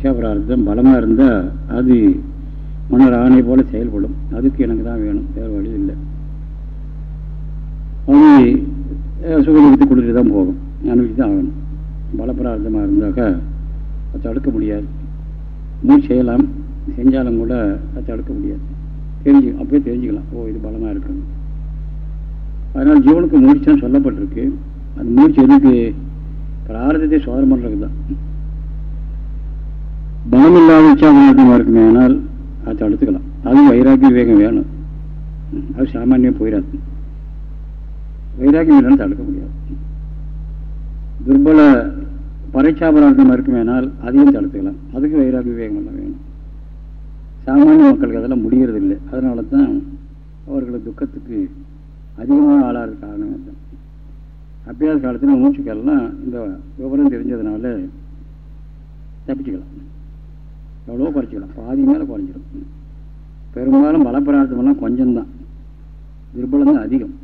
இச்சாபிரார்த்தம் பலமாக இருந்தால் அது மன்னர் ஆணை போல செயல்படும். அதுக்கு எனக்கு தான் வேணும் வேறு வழி இல்லை. அது சுகதுக்கத்தை கொடுத்துட்டு தான் போகும். அனுபவிச்சு தான் ஆகணும். பலப்பிரார்த்தமாக இருந்தாக்கா அதை தடுக்க முடியாது. மூச்சு செய்யலாம். செஞ்சாலும் கூட அதை தடுக்க முடியாது. தெரிஞ்சு அப்படியே தெரிஞ்சுக்கலாம். ஓ இது பலமாக இருக்கணும் அதனால் ஜீவனுக்கு மூச்சுன்னு சொல்லப்பட்டிருக்கு. அந்த மூச்சு எதுக்கு? பிரார்த்தத்தை சோதனை பண்ணுறதுக்கு தான். பலம் இல்லாத இச்சாபிரார்த்தமாக இருக்குமே ஆனால் அதை தடுத்துக்கலாம். அது வைராக்கிய விவேகம் வேணும். அது சாமானியம் போயிடாது வைராக்கியம் இல்லைன்னு தடுக்க முடியாது. துர்பல பறைச்சாபரார்த்தமாக இருக்குமேனால் அதையும் தடுத்துக்கலாம். அதுக்கு வைராக்கிய விவேகம் எல்லாம் வேணும். சாமானிய மக்களுக்கு அதெல்லாம் முடிகிறது இல்லை அதனால தான் அவர்களை துக்கத்துக்கு அதிகமாக ஆளாக காரணம் தான் அபியாச காலத்தில் மூச்சுக்கெல்லாம் இந்த விவரம் தெரிஞ்சதுனால தப்பிச்சுக்கலாம். எவ்வளோ குறைச்சிக்கலாம். பாதி மேலே குறைஞ்சிடும் பெரும்பாலும் பலப்பிரார்த்தமெல்லாம் கொஞ்சம்தான். துர்பலம் தான் அதிகம்.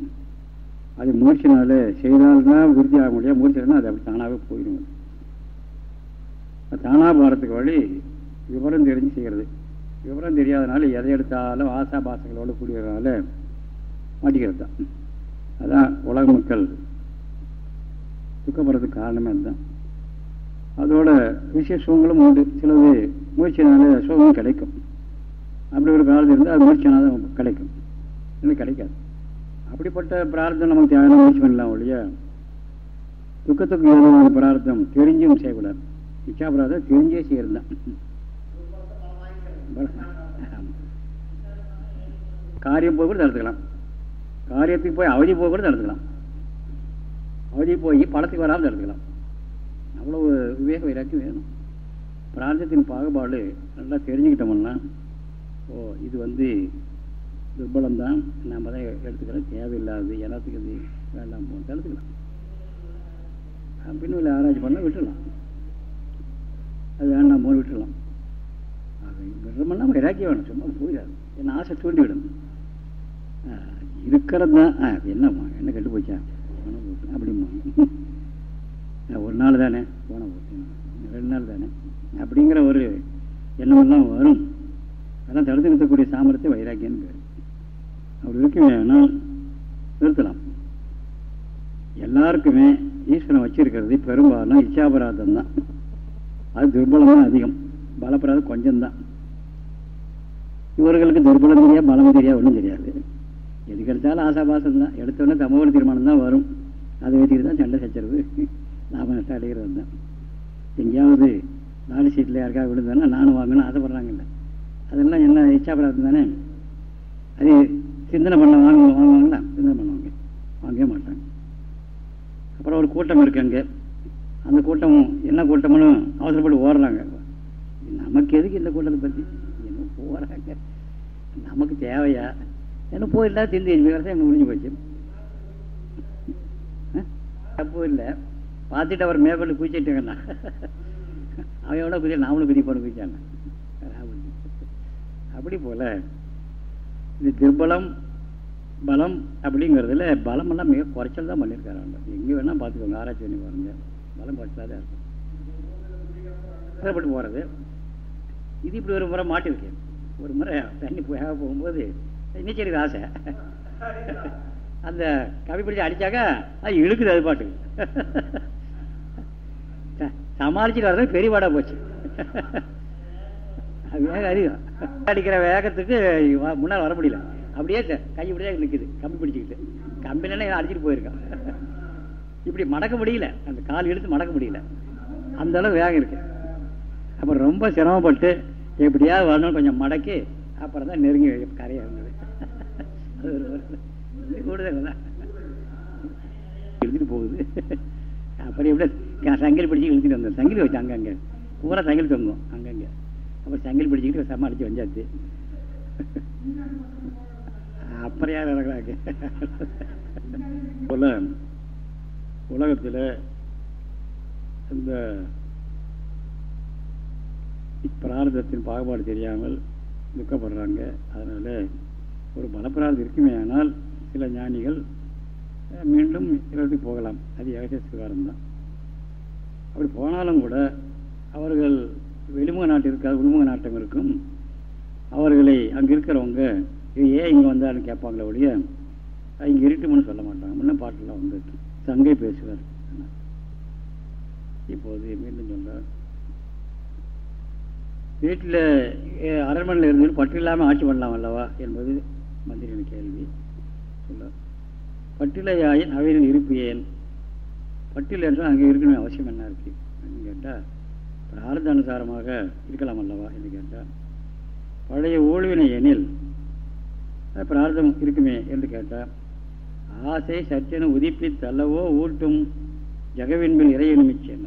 அது மூர்ச்சினால செய்தால்தான் விருத்தி ஆக முடியாது மூர்ச்சினா அது அப்படி தானாகவே போயிடும். தானாக போகிறதுக்கு வழி விவரம் தெரிஞ்சு செய்கிறது விவரம் தெரியாதனால எதை எடுத்தாலும் ஆசா பாசங்களோடு கூடியதுனால மாட்டிக்கிறது தான் அதான் உலக மக்கள் துக்கப்படுறதுக்கு காரணமே அதுதான். அதோட விஷய சுகங்களும் உண்டு. சிலது முயற்சினால சுகம் கிடைக்கும். அப்படி ஒரு காலத்தில் இருந்தால் அது முயற்சினால கிடைக்கும். இல்லை கிடைக்காது. அப்படிப்பட்ட பிரார்த்தம் நமக்கு தேவையான முயற்சி பண்ணலாம் ஒழிய துக்கத்துக்கு ஏதாவது பிரார்த்தம் தெரிஞ்சும் செய்யக்கூடாது. இச்சா பிரார்த்தம் தெரிஞ்சே செய்யறது தான் காரியம் போய் கூட தடுத்துக்கலாம். காரியத்துக்கு போய் அவதி போய் கூட தடுத்துக்கலாம். அவதி போய் படத்துக்கு வராமல் தடுத்துக்கலாம். அவ்வளவு விவேக வைராக்கியம் வேணும். பிரார்த்தத்தின் பாகுபாடு நல்லா தெரிஞ்சுக்கிட்டோம்னா ஓ இது வந்து துர்பலம்தான் நம்ம தான் எடுத்துக்கிறோம் தேவையில்லாது எல்லாத்துக்கு இது வேண்டாம் போன்னு தடுத்துக்கலாம். பின்னுள்ள ஆராய்ச்சி பண்ணால் விட்டுடலாம். அது வேண்டாம் போன்னு விட்டுடலாம். விடுறோம்னா வைராக்கியம் வேணும். சும்மா போயிடாது. என்ன ஆசை தூண்டி விடணும் இருக்கிறது தான். என்னம்மா என்ன கெட்டு போச்சா அப்படிமா. ஒரு நாள் தானே? போன ரெண்டு நாள் தானே? அப்படிங்கிற ஒரு எண்ணமெல்லாம் வரும். அதெல்லாம் தடுத்து நிறுத்தக்கூடிய சாமர்த்தியம் வைராக்கியம் பேர். அப்படி இருக்க வேணால் நிறுத்தலாம். எல்லாருக்குமே ஈஸ்வரன் வச்சிருக்கிறது பெரும்பாலும் இச்சாபராதம் தான். அது துர்பலம் தான் அதிகம் பலப்பராதம் கொஞ்சம்தான் இவர்களுக்கு துர்பலம் தெரியாது பலம் தெரியாது ஒன்றும் தெரியாது. எதுக்கு எடுத்தாலும் ஆசாபாசம் தான் எடுத்தோடனே தமோகன தீர்மானம் தான் வரும். அதை வச்சுக்கிட்டு தான் சண்டை சச்சரவு. லாபம் நஷ்டம் அடைகிறது தான் எங்கேயாவது நாலு சீட்டில் யாருக்காவது விழுந்தாலும் நானும் வாங்கணும் ஆசைப்படுறாங்கல்ல அதெல்லாம் என்ன இச்சாபராதம் தானே? அது சிந்தனை பண்ண வாங்க வாங்குவாங்களா? சிந்தனை பண்ணுவாங்க. வாங்கவே மாட்டாங்க. அப்புறம் ஒரு கூட்டம் இருக்கு அங்கே. அந்த கூட்டம் என்ன கூட்டம்னு அவசரப்பட்டு ஓடுறாங்க. நமக்கு எதுக்கு இந்த கூட்டத்தை பற்றி என்ன போகிறாங்க நமக்கு தேவையா? என்ன போயிடல திந்தி விவசாயம் முடிஞ்சு போச்சு. தப்பு இல்லை. பார்த்துட்டு அவர் மேற்கொண்டு குதிச்சிட்டாங்கண்ணா அவன் எவ்வளோ குதி நாமளும் குதி போன குதிச்சாங்க அப்படி போல் இது துர்பலம் பலம் அப்படிங்கிறதுல பலமெல்லாம் மிக குறைச்சல் தான் பண்ணியிருக்காரு எங்கே வேணால் பார்த்துக்கோங்க ஆராய்ச்சி பண்ணி பாருங்க. பலம் குறைச்சலாக தான் இருக்கும். கஷ்டப்பட்டு போகிறது இது இப்படி ஒரு முறை மாட்டிருக்கேன் ஒரு முறை தண்ணி போக போகும்போது நீச்சலுக்கு ஆசை. அந்த கவி பிடிச்சி அடித்தாக்கா அது இழுக்குது அது பாட்டுக்கு. சமாளிச்சுட்டு வரது பெரிய பாடாக போச்சு. வேகம் அதிகம் அடிக்கிற வேகத்துக்கு முன்னால் வர முடியல. அப்படியே கை இப்படியே நிற்குது கம்பி பிடிச்சிக்கிட்டு. கம்பினா அடிச்சுட்டு போயிருக்கான். இப்படி மடக்க முடியல. அந்த கால் இழுத்து மடக்க முடியல. அந்த அளவு வேகம் இருக்கு. அப்புறம் ரொம்ப சிரமப்பட்டு எப்படியாவது வரணும் கொஞ்சம் மடக்கி அப்புறம் தான் நெருங்கி கரையாக இருந்தது கூடுதல் தான். போகுது. அப்புறம் எப்படி சங்கிலி பிடிச்சி இழுத்துட்டு வந்தோம் சங்கிலி வச்சு அங்கங்கே. பூரா சங்கிலி தொங்கும். அங்கங்கே. அப்புறம் சங்கிலி பிடிச்சிக்கிட்டு சமாளித்து வந்தாச்சு. அப்புறம் யார் இறக்குறாங்க? போல உலகத்தில் இந்த பிரார்த்தத்தின் பாகுபாடு தெரியாமல் துக்கப்படுறாங்க அதனால் ஒரு பலப்பிரார்த்தம் இருக்குமே ஆனால் சில ஞானிகள் மீண்டும் இடத்துக்கு போகலாம். அது ஏகசிய சுகாரம் தான் அப்படி போனாலும் கூட அவர்கள் வெளிமுக நாட்டு இருக்காது உள்முக நாட்டம் இருக்கும். அவர்களை அங்கே இருக்கிறவங்க இது ஏன் இங்கே வந்தாருன்னு கேட்பாங்களே ஒழிய இங்கே இருட்டுமனு சொல்ல மாட்டாங்க. முன்ன பாட்டெல்லாம் வந்து தங்கை பேசுவார் இப்போது மீண்டும் சொல்கிறார் வீட்டில் அரண்மனையில் இருந்து பட்டு இல்லாமல் ஆட்சி பண்ணலாம் அல்லவா என்பது மந்திரியின் கேள்வி. சொல்ல பட்டிலையாயின் அவையில் இருப்பியேன் பட்டியல் என்றால் அங்கே இருக்கணும் அவசியம் என்ன இருக்கு? அப்படின்னு கேட்டால் பிரார்த்த அனுசாரமாக இருக்கலாம் அல்லவா என்று கேட்டால் பழைய ஓழுவினை எனில் பிரார்த்தம் இருக்குமே என்று கேட்டால் ஆசை சற்றென உதிப்பி தள்ளவோ ஊட்டும் ஜெகவின்பில் இறையனும் நிமிச்சேன்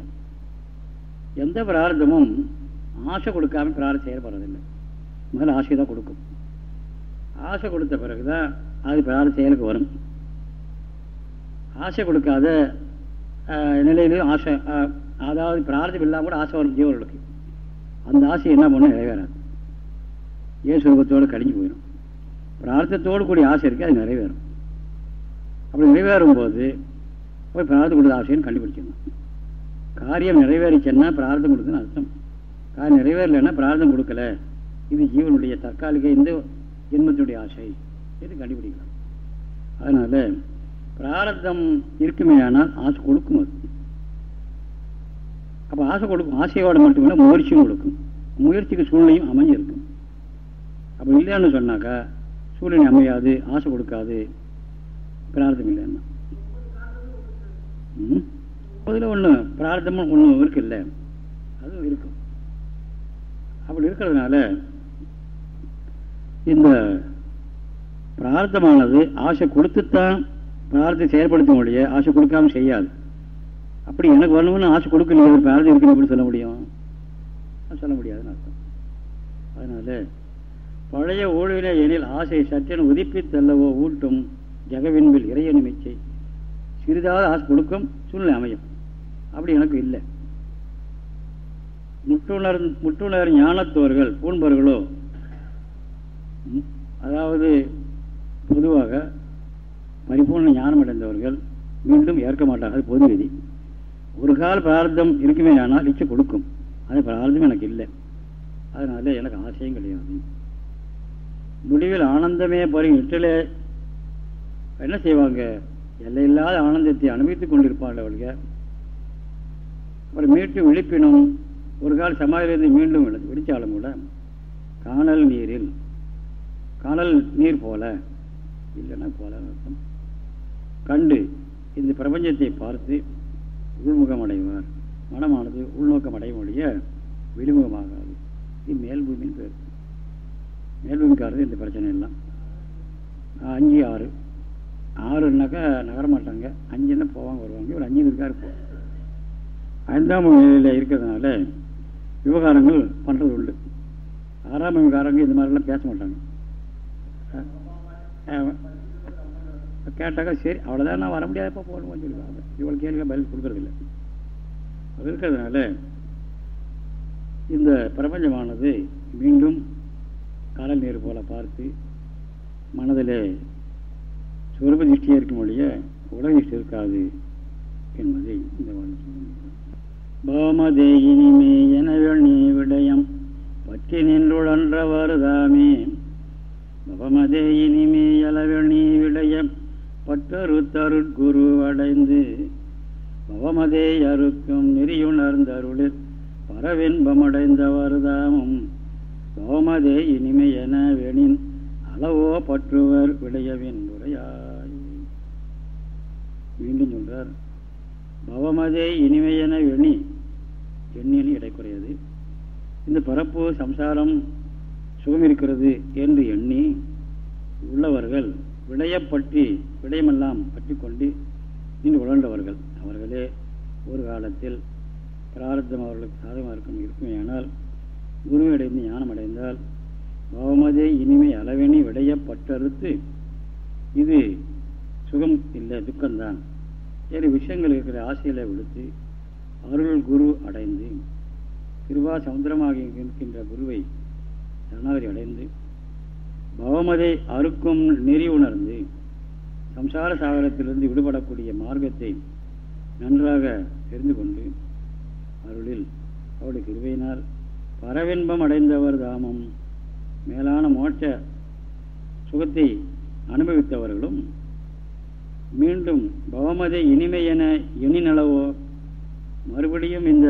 எந்த பிரார்த்தமும் ஆசை கொடுக்காம பிரார்த்தம் செயல்படுறதில்லை. முதல்ல ஆசை தான் கொடுக்கும். ஆசை கொடுத்த பிறகு தான் அது பிரார்த்த செயலுக்கு வரும். ஆசை கொடுக்காத நிலையிலையும் ஆசை அதாவது பிரார்த்தம் இல்லாமல் கூட ஆசை வரும் ஜீவர்களுக்கு. அந்த ஆசை என்ன பண்ண நிறைவேறாது ஏன் சுரூபத்தோடு கடிஞ்சு போயிடும். பிரார்த்தத்தோடு கூடிய ஆசை இருக்குது அது நிறைவேறும். அப்படி நிறைவேறும் போது போய் பிரார்த்தம் கொடுத்த ஆசைன்னு கண்டுபிடிச்சிடணும். காரியம் நிறைவேறிச்சுன்னா பிரார்த்தம் கொடுக்குன்னு அர்த்தம். காரியம் நிறைவேறலைன்னா பிரார்த்தம் கொடுக்கல. இது ஜீவனுடைய தற்காலிக இந்த ஜென்மத்தினுடைய ஆசை. இது கண்டுபிடிக்கலாம் அதனால் பிராரத்தம் இருக்குமே ஆனால் ஆசை கொடுக்கும் அது. அப்போ ஆசை கொடுக்கும். ஆசையோடு மட்டுமில்லை முயற்சியும் கொடுக்கும். முயற்சிக்கு சூழ்நிலையும் அமைஞ்சிருக்கும். அப்போ இல்லைன்னு சொன்னாக்கா சூழ்நிலை அமையாது ஆசை கொடுக்காது. பிரார்த்தம் இல்லைன்னா. அதில் ஒன்று பிரார்த்தமும் ஒன்று இருக்குல்ல? அதுவும் இருக்கும். அப்படி இருக்கிறதுனால இந்த பிரார்த்தமானது ஆசை கொடுத்துத்தான் பிரார்த்தத்தை செயல்படுத்த முடியும் ஆசை கொடுக்காம செய்யாது. அப்படி எனக்கு வரணும்னு ஆசை கொடுக்கலையே ஒரு பிரார்த்தம் இருக்குன்னு எப்படி சொல்ல முடியும்? சொல்ல முடியாதுன்னு அர்த்தம். அதனால பழைய ஊழியனை எனில் ஆசை சற்றென உதிப்பித்தல்லவோ தள்ளவோ ஊட்டும் ஜெகவின்பில் இறைய நிமிச்சை சிறிதாவது ஆசை கொடுக்கும் சூழ்நிலை அமையும். அப்படி எனக்கு இல்லை. முட்டுணர் முட்டுணர் ஞானத்தோர்கள் பூண்பர்களோ அதாவது பொதுவாக பரிபூர்ண ஞானம் அடைந்தவர்கள் மீண்டும் ஏற்க மாட்டார்கள் பொது விதி. ஒரு கால பிரார்த்தம் இருக்குமே ஆனால் இச்சை கொடுக்கும். அது பிரார்த்தம் எனக்கு இல்லை. அதனால எனக்கு ஆசையும் கிடையாது. முடிவில் ஆனந்தமே பறி இட்டிலே என்ன செய்வாங்க? எல்லையில்லாத ஆனந்தத்தை அனுபவித்துக் கொண்டிருப்பாள் அவர்கள். அப்புறம் மீட்டு விழிப்பினும் ஒரு கால சமாதிலிருந்து மீண்டும் விழிச்சாலும் கூட காணல் நீரில் காணல் நீர் போல இல்லைன்னா போல அர்த்தம். கண்டு இந்த பிரபஞ்சத்தை பார்த்து உள்முகம் அடைவார் மனமானது உள்நோக்கம் அடைய முடிய வெளிமுகமாகாது. இது மேல்பூமின்னு பேர். மேல்பூமிக்காரது இந்த பிரச்சனை எல்லாம் அஞ்சு ஆறு. ஆறுனாக்கா நகரமாட்டாங்க. அஞ்சுன்னா போவாங்க வருவாங்க. ஒரு அஞ்சு இருக்காரு போ ஐந்தாம் நிலையில் இருக்கிறதுனால விவகாரங்கள் பண்ணுறது உண்டு. ஆறாம் விவகாரங்கள் இந்த மாதிரிலாம் பேச மாட்டாங்க. கேட்டாக்கா சரி அவ்வளோதான் நான் வர முடியாது இப்போ போகணும்னு சொல்லுவாங்க இவ்வளோ கேள்வியாக பதில் கொடுக்கறதில்ல. அது இருக்கிறதுனால இந்த பிரபஞ்சமானது மீண்டும் கடல் நீர் போல பார்த்து மனதில் சுரப திருஷ்டியாக இருக்கும் ஒழிய உலக திருஷ்டி இருக்காது என்பதை இந்த பௌமதே இனிமே எனவள் நீ விடயம் பற்றி நின்றுழன்றவர் தாமே. பவமதே இனிமே நீ விடயம் பட்டரு தருட்குரு அடைந்து பவமதே அறுக்கும் நெறியுணர்ந்தருளில் பரவின்பமடைந்தவர்தாமும். பவமதே இனிமையென வெனின் அளவோ பற்றுவர் விளையவின் உரையாய். மீண்டும் சொல்றார் பவமதே இனிமையென வெணி எண்ணின் இடைக்குறையது. இந்த பரப்பு சம்சாரம் சுகம் இருக்கிறது என்று எண்ணி உள்ளவர்கள் விடயப்பற்றி விடயமெல்லாம் பற்றி கொண்டு நின்று உழன்றவர்கள் அவர்களே ஒரு காலத்தில் பிராரத்தம் அவர்களுக்கு சாதகமாக இருக்கும் இருக்குமேயானால் குருவையடைந்து ஞானம் அடைந்தால் பவமதே இனிமை அளவெனி விடையப்பட்டறுத்து இது சுகம் இல்லை துக்கம்தான். வேறு விஷயங்கள் இருக்கிற ஆசைகளை விடுத்து அருள் குரு அடைந்து திருவா சமுத்திரமாக இருக்கின்ற குருவை சரணாகதி அடைந்து பவமதை அறுக்கும் நெறி உணர்ந்து சம்சார சாகரத்திலிருந்து விடுபடக்கூடிய மார்க்கத்தை நன்றாக தெரிந்து கொண்டு அருளில் அவருடைய கிருவையினால் பரவின்பம் அடைந்தவர் தாமம் மேலான மோட்ச சுகத்தை அனுபவித்தவர்களும் மீண்டும் பவமதை இனிமை என எண்ணினளவோ மறுபடியும் இந்த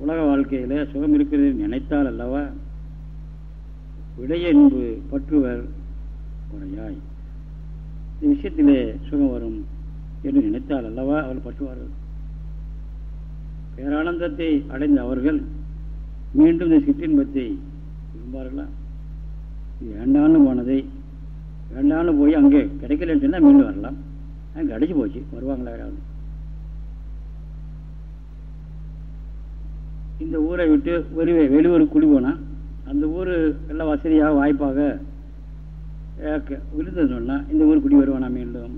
உலக வாழ்க்கையில் சுகம் இருக்கிறது நினைத்தால் அல்லவா? விடையன்பு பற்றுவர் குறையாய் இந்த விஷயத்திலே சுகம் வரும் என்று நினைத்தால் அல்லவா அவள் பற்றுவார்கள்? பேரானந்தத்தை அடைந்த அவர்கள் மீண்டும் இந்த சிற்றின்பத்தை விரும்பார்களா? இது வேண்டாம்னு போனதை வேண்டான்னு போய் அங்கே கிடைக்கலன்னு சொன்னால் மீண்டும் வரலாம். அங்கே கிடைச்சி போச்சு வருவாங்களா யாராவது? இந்த ஊரை விட்டு ஒரு வெளியூர் குடி போனால் அந்த ஊர் நல்ல வசதியாக வாய்ப்பாக விருந்தது சொன்னால் இந்த ஊர் குடி வருவானா மீண்டும்?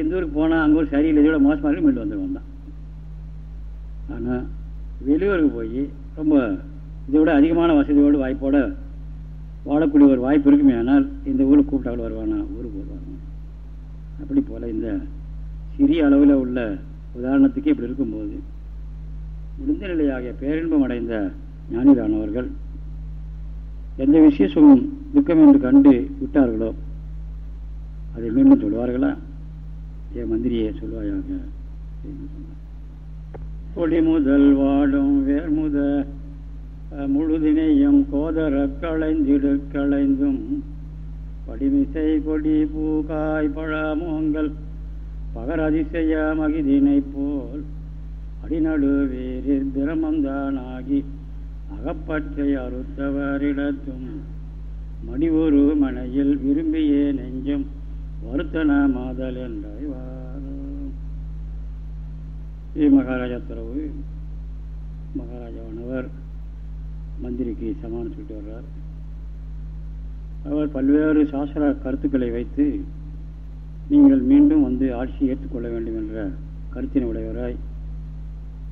இந்த ஊருக்கு போனால் அங்கே ஒரு சரியில்லை இதோட மோசமாக மீண்டும் வந்துடுவோம் தான். ஆனால் வெளியூருக்கு போய் ரொம்ப இதோட அதிகமான வசதியோடு வாய்ப்போடு வாழக்கூடிய ஒரு வாய்ப்பு இருக்குமே ஆனால் இந்த ஊருக்கு கூப்பிட்டாவில் வருவானா? ஊருக்கு வருவானா? அப்படி போல் இந்த சிறிய அளவில் உள்ள உதாரணத்துக்கு இப்படி இருக்கும்போது முடிந்த நிலையாகிய பேரின்பம் அடைந்த ஞானிதானவர்கள் எந்த விசேஷமும் துக்கம் என்று கண்டு விட்டார்களோ அதை மீண்டும் சொல்வார்களா? என் மந்திரியை சொல்வாயாக. கொடி முதல் வாடும் வேர்முத முழுதினையும் கோதர களைந்திடு களைந்தும் படிமிசை கொடி பூகாய் பழமோங்கள் பகர் அதிசய மகிதினை போல் அடிநடு வேறில் பிரமந்தானாகி அகப்பற்றை அறுத்தவரிடத்தும் மடிவொரு மனையில் விரும்பியே நெஞ்சும் வருத்தன மாதல் ஸ்ரீ மகாராஜா துறவு மகாராஜாவானவர் மந்திரிக்கு சமானம் சொல்லிட்டு வர்றார். அவர் பல்வேறு சாஸ்திர கருத்துக்களை வைத்து நீங்கள் மீண்டும் வந்து ஆட்சியை ஏற்றுக்கொள்ள வேண்டும் என்ற கருத்தினை உடையவராய்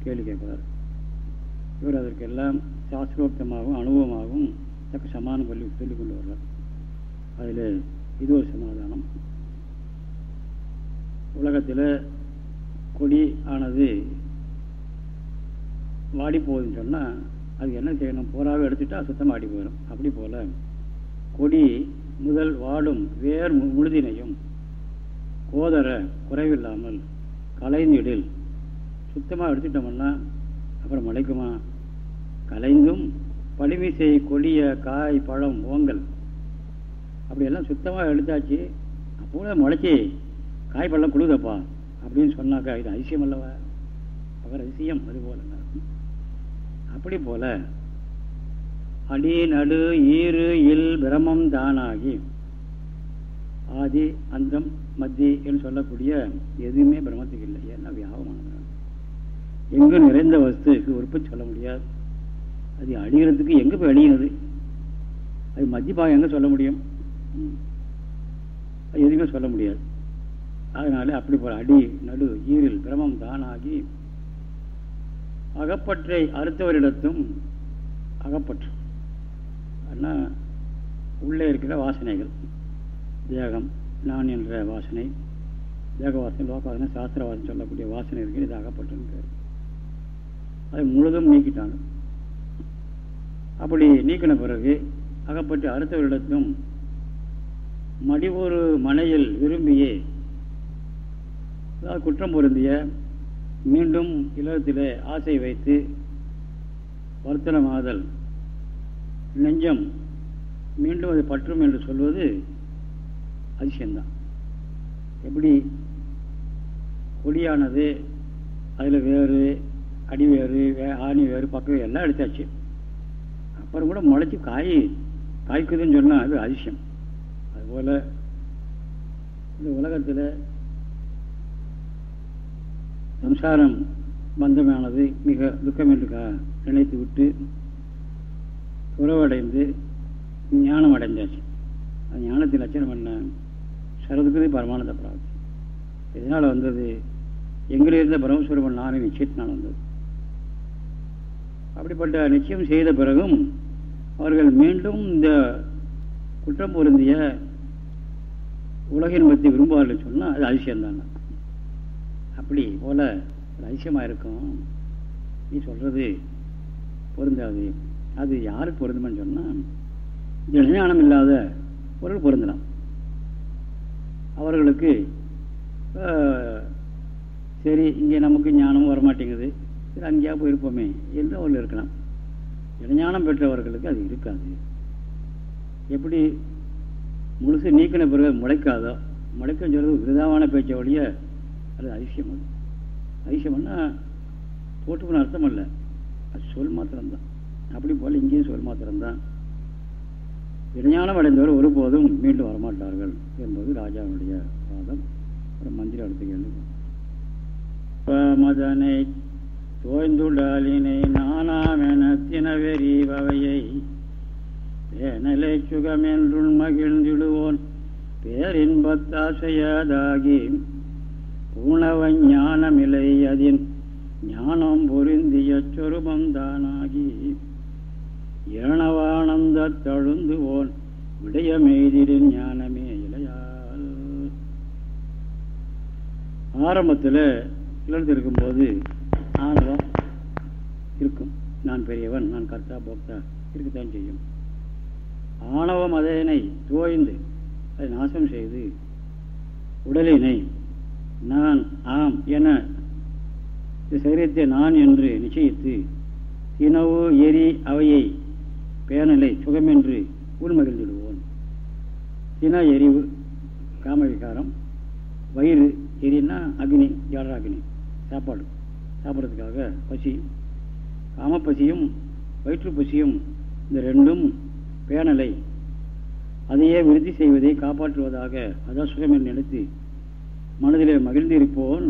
கேள்வி கேட்கிறார் இவர் அதற்கெல்லாம் சாஸ்திரோக்தமாகவும் அனுபவமாகவும் தக்க சமானம் சொல்லி சொல்லிக் கொண்டு வர்றார் அதில் இது ஒரு சமாதானம். உலகத்தில் கொடி ஆனது வாடி போகுதுன்னு சொன்னால் அது என்ன செய்யணும்? போராவே எடுத்துட்டா சுத்தமாக ஆடி போயிடும் அப்படி போல் கொடி முதல் வாடும் வேர் முழுதினையும் கோதர குறைவில்லாமல் கலைந்திடில் சுத்தமாக எடுத்துட்டோம்னா அப்புறம் முளைக்குமா கலைந்தும் பழிமிசை கொடிய காய் பழம் ஓங்கல். அப்படியெல்லாம் சுத்தமாக எடுத்தாச்சு. அப்போ முளைச்சி காய் பழம் கொடுதப்பா அப்படின்னு சொன்னாக்கா இது அதிசயம் அல்லவா? அவர் அதிசயம் அது போல. அப்படி போல அடி நடு ஈறு இல் பிரமம் தானாகி ஆதி அந்தம் மத்தி என்று சொல்லக்கூடிய எதுவுமே பிரம்மத்துக்கு இல்லை. ஏன்னா வியாபமானது எங்கு நிறைந்த வஸ்துக்கு உற்பத்தி சொல்ல முடியாது. அது அழிகிறதுக்கு எங்கே போய் அழிகிறது அது மத்திய பாகம் எங்கே சொல்ல முடியும்? அது எதுவுமே சொல்ல முடியாது. அதனால அப்படி போல அடி நடு ஈரில் பிரமம் தானாகி அகப்பற்றை அறுத்தவரிடத்தும் அகப்பற்று ஆனால் உள்ளே இருக்கிற வாசனைகள். தேகம் நான் என்ற வாசனை. தேக வாசனை லோகவாசனை சாஸ்திர வாசனை சொல்லக்கூடிய வாசனை இருக்கு இது அகப்பட்டுன்னு பேர். அதை முழுதும் நீக்கிட்டாங்க. அப்படி நீக்கின பிறகு அகப்பட்டு அறுத்தவரிடத்தும் மடிவோரு மனையில் விரும்பியே அதாவது குற்றம் பொருந்திய மீண்டும் இலவத்தில் ஆசை வைத்து வருத்தனமாதல். நெஞ்சம் மீண்டும் அது பற்றும் என்று சொல்வது அதிசயம்தான். எப்படி? கொடியானது அதில் வேறு அடி வேறு வே ஆணி வேறு பக்கம் எல்லாம் எடுத்தாச்சு. அப்புறம் கூட முளைச்சி காய் காய்க்குதுன்னு சொன்னால் அது அதிசயம். அதுபோல் இந்த உலகத்தில் சம்சாரம் பந்தமானது மிக துக்கம் என்று நினைத்து விட்டு துறவடைந்து ஞானம் அடைஞ்சாச்சு. அந்த ஞானத்தின் லட்சணம் என்ன சரதுக்குது பரமானந்த பிராப்தி. இதனால் வந்தது? எங்கிலிருந்த பிரம்மஸ்வரூபம் நானே நிச்சயத்தினால் வந்தது. அப்படிப்பட்ட நிச்சயம் செய்த பிறகும் அவர்கள் மீண்டும் இந்த குற்றம் பொருந்திய உலகின் பற்றி விரும்புவார்கள் சொன்னால் அது அதிசயம்தான் அப்படி போல ஒரு அதிசயமாக இருக்கும். நீ சொல்கிறது பொருந்தாது. அது யாருக்கு பொருந்துமான்னு சொன்னால் ஜனஞானம் இல்லாத பொருள் பொருந்தலாம். அவர்களுக்கு சரி இங்கே நமக்கு ஞானமும் வரமாட்டேங்குது. சரி அங்கேயா போயிருப்போமே என்று அவர்கள் இருக்கலாம். இளஞானம் பெற்றவர்களுக்கு அது இருக்காது. எப்படி? முழுசு நீக்கின பிறகு முளைக்காதோ? முளைக்கும் சொல்கிறது விருதாவான பேச்சை ஒழிய அது அதிசயம் அது. அதிசயம்னா போட்டுக்கணும் அர்த்தம் இல்லை. அது சொல் மாத்திரம்தான். அப்படி போல் இங்கேயும் சொல் மாத்திரம்தான். இடைஞானம் அடைந்தவர் ஒருபோதும் மீண்டும் வரமாட்டார்கள் என்பது ராஜாவுடைய வாதம். அப்புறம் மந்திரி அடுத்து கேள்வி. மதனை தோய்ந்துடாலினை நானாமென தினவெறி வகையை பேனலை சுகமென்றுள் மகிழ்ந்திடுவோன் பேரின்பத்தாசையதாகி உணவ ஞானமில்லை அதின் ஞானம் பொருந்திய சொருபந்தானாகி ஏனவானந்த தழுந்துவோன் விடயமெய்திரின் ஞானமே இலையால். ஆரம்பத்தில் இழந்து இருக்கும்போது இருக்கும். நான் பெரியவன் நான் கர்த்தா போக்தா. இருக்கத்தான் செய்யும். ஆணவம் அதனை தோய்ந்து அதை நாசம் செய்து உடலினை நான் ஆம் என சரீரத்தை நான் என்று நிச்சயித்து தினவு எரி அவையை பேனலை சுகமென்று உள்மகிழ்ந்துடுவோன் தின எரிவு காமவிகாரம் வயிறு எரின்னா அக்னி ஜாடராக்னி சாப்பாடு. சாப்பிட்றதுக்காக பசி. காமப்பசியும் வயிற்று பசியும் இந்த ரெண்டும் பேனலை அதையே விருத்தி செய்வதை காப்பாற்றுவதாக அதான் சுகமென்று நினைத்து மனதிலே மகிழ்ந்திருப்போன்.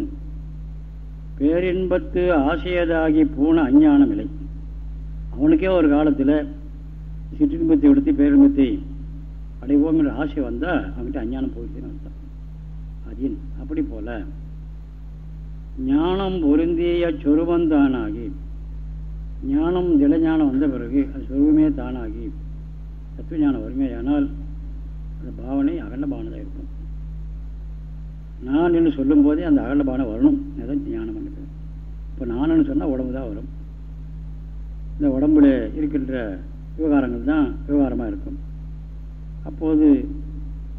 பேரின்பத்து ஆசையதாகி பூன அஞ்ஞானம் இல்லை. அவனுக்கே ஒரு காலத்தில் சிற்றின்பத்தை விடுத்து பேரின்பத்தை அடைவோம் என்ற ஆசை வந்தால் அவன்கிட்ட அஞ்ஞானம் போயிடுச்சுன்னு அர்த்தம். அதின் அப்படி போல ஞானம் பொருந்திய சொருபந்தானாகி ஞானம் திடஞானம் வந்த பிறகு அது சொருபமே தானாகி. தத்துவ ஞானம் வறுமையானால் அந்த பாவனை அகண்ட பாவனை இருக்கும். நான் என்று சொல்லும் போதே அந்த அகண்ட பாவனை வரணும். அதுதான் ஞானம் எனக்கு இப்போ நானுன்னு சொன்னால் உடம்பு தான் வரும். இந்த உடம்புல இருக்கின்ற விவகாரங்கள் தான் விவகாரமாக இருக்கும். அப்போது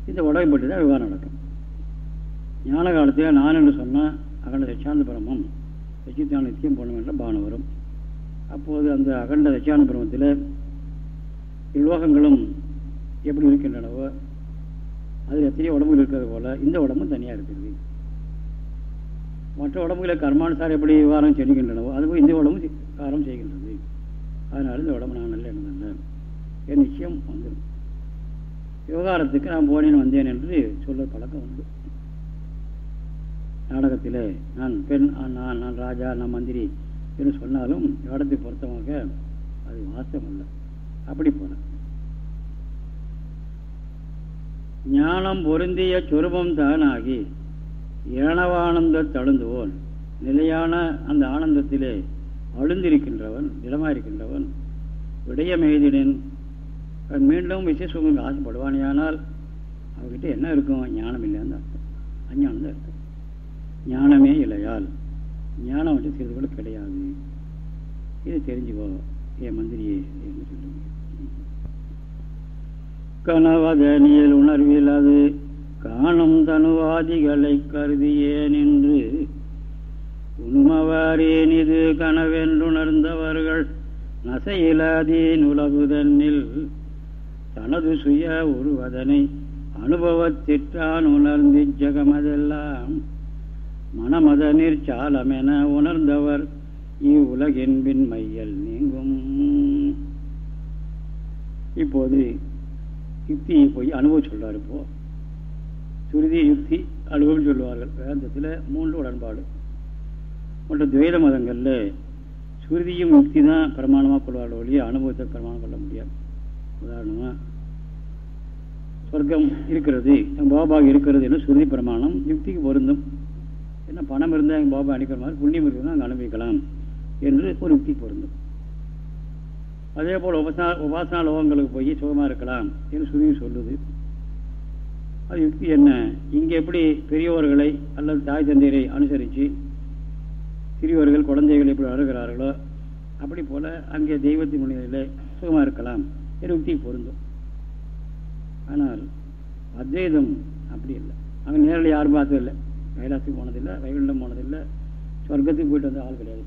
இந்த உடம்பை பற்றி தான் விவகாரம் நடக்கும். ஞான காலத்தில் நான் என்று சொன்னால் அகண்ட சச்சியானந்த பிரமம் சச்சித்தான நித்தியம் பண்ணும் என்ற பானம் வரும். அப்போது அந்த அகண்ட சச்சாந்த பிரமத்தில் நிர்வாகங்களும் எப்படி இருக்கின்றனவோ அதில் எத்தனையோ உடம்புகள் இருக்கிறது போல இந்த உடம்பும் தனியாக இருக்கிறது. மற்ற உடம்புகளை கர்மானுசாரம் எப்படி விவகாரம் செய்கின்றனவோ அதுபோல் இந்த உடம்பு காரம் செய்கின்றது. அதனால் இந்த உடம்பு நான் நல்ல எண்ணம் அல்ல என் நிச்சயம் வந்துடும். விவகாரத்துக்கு நான் போனேன் வந்தேன் என்று சொல்ல பழக்கம் உண்டு. நாடகத்தில் நான் பெண் நான் நான் ராஜா நான் மந்திரி என்று சொன்னாலும் இடத்தை பொருத்தமாக அது வாஸ்தவம் அல்ல. அப்படி போன. ஞானம் பொருந்திய சுரூபம் தானாகி இரணவானந்த தழுந்துவோன். நிலையான அந்த ஆனந்தத்திலே அழுந்திருக்கின்றவன் திடமாயிருக்கின்றவன் விடயமெய்தினேன் மீண்டும் விசேஷங்களுக்கு ஆசைப்படுவானேயானால் அவர்கிட்ட என்ன இருக்கும்? ஞானம் இல்லைன்னு அர்த்தம். அஞ்ஞானம் தான் இருக்கும். ஞானமே இல்லையால் ஞானம் வந்து சிறிது கூட கிடையாது. இது தெரிஞ்சுக்கோ என் மந்திரியே என்று சொல்லுங்க. கனவதனியல் உணர்வில் அது காணும் தனுவாதிகளை கருதி நின்று உண்மவாரேன் இது கனவென்றுணர்ந்தவர்கள் நசையிலாதீன் உலகுதன்னில் தனது சுய உருவதனை அனுபவத்திற்றான் உணர்ந்து ஜகமதெல்லாம் மணமத நிற்சாலமென உணர்ந்தவர் இவ்வுலகின்பின் மையல் நீங்கும். இப்போது யுக்தியை போய் அனுபவம் சொல்றாரு இப்போ. சுருதி யுக்தி அனுபவம் சொல்லுவார்கள். வேந்தத்தில் மூன்று உடன்பாடு. மற்ற துவைத மதங்களில் சுருதியும் யுக்தி தான் பிரமாணமாக கொள்வார்கள் ஒழிய அனுபவத்தை பிரமாணம் கொள்ள முடியாது. உதாரணமாக சொர்க்கம் இருக்கிறது பாபாக இருக்கிறது என்று சுருதி பிரமாணம் யுக்திக்கு பொருந்தும். என்ன பணம் இருந்தால் எங்கள் பாபா அடிக்கிற மாதிரி புண்ணியம் இருக்குதுன்னா அங்கே அனுப்பிக்கலாம் என்று ஒரு யுக்தி பொருந்தும். அதே போல் உபசா உபாசனா லோகங்களுக்கு போய் சுகமாக இருக்கலாம் என்று சுருதி சொல்லுது. அது யுக்தி என்ன? இங்கே எப்படி பெரியவர்களை அல்லது தாய் தந்தையரை அனுசரித்து சிறியவர்கள் குழந்தைகள் எப்படி வளர்கிறார்களோ அப்படி போல் அங்கே தெய்வத்தின் முன்னிலையில் சுகமாக இருக்கலாம் என்று யுக்தி பொருந்தும். ஆனால் அத்வைதம் அப்படி இல்லை. அங்கே நேரில் யாரும் பார்த்ததில்லை. கைலாசத்துக்கு போனதில்லை வைகுண்டம் போனதில்லை சொர்க்கத்துக்கு போயிட்டு வந்த ஆள் கிடையாது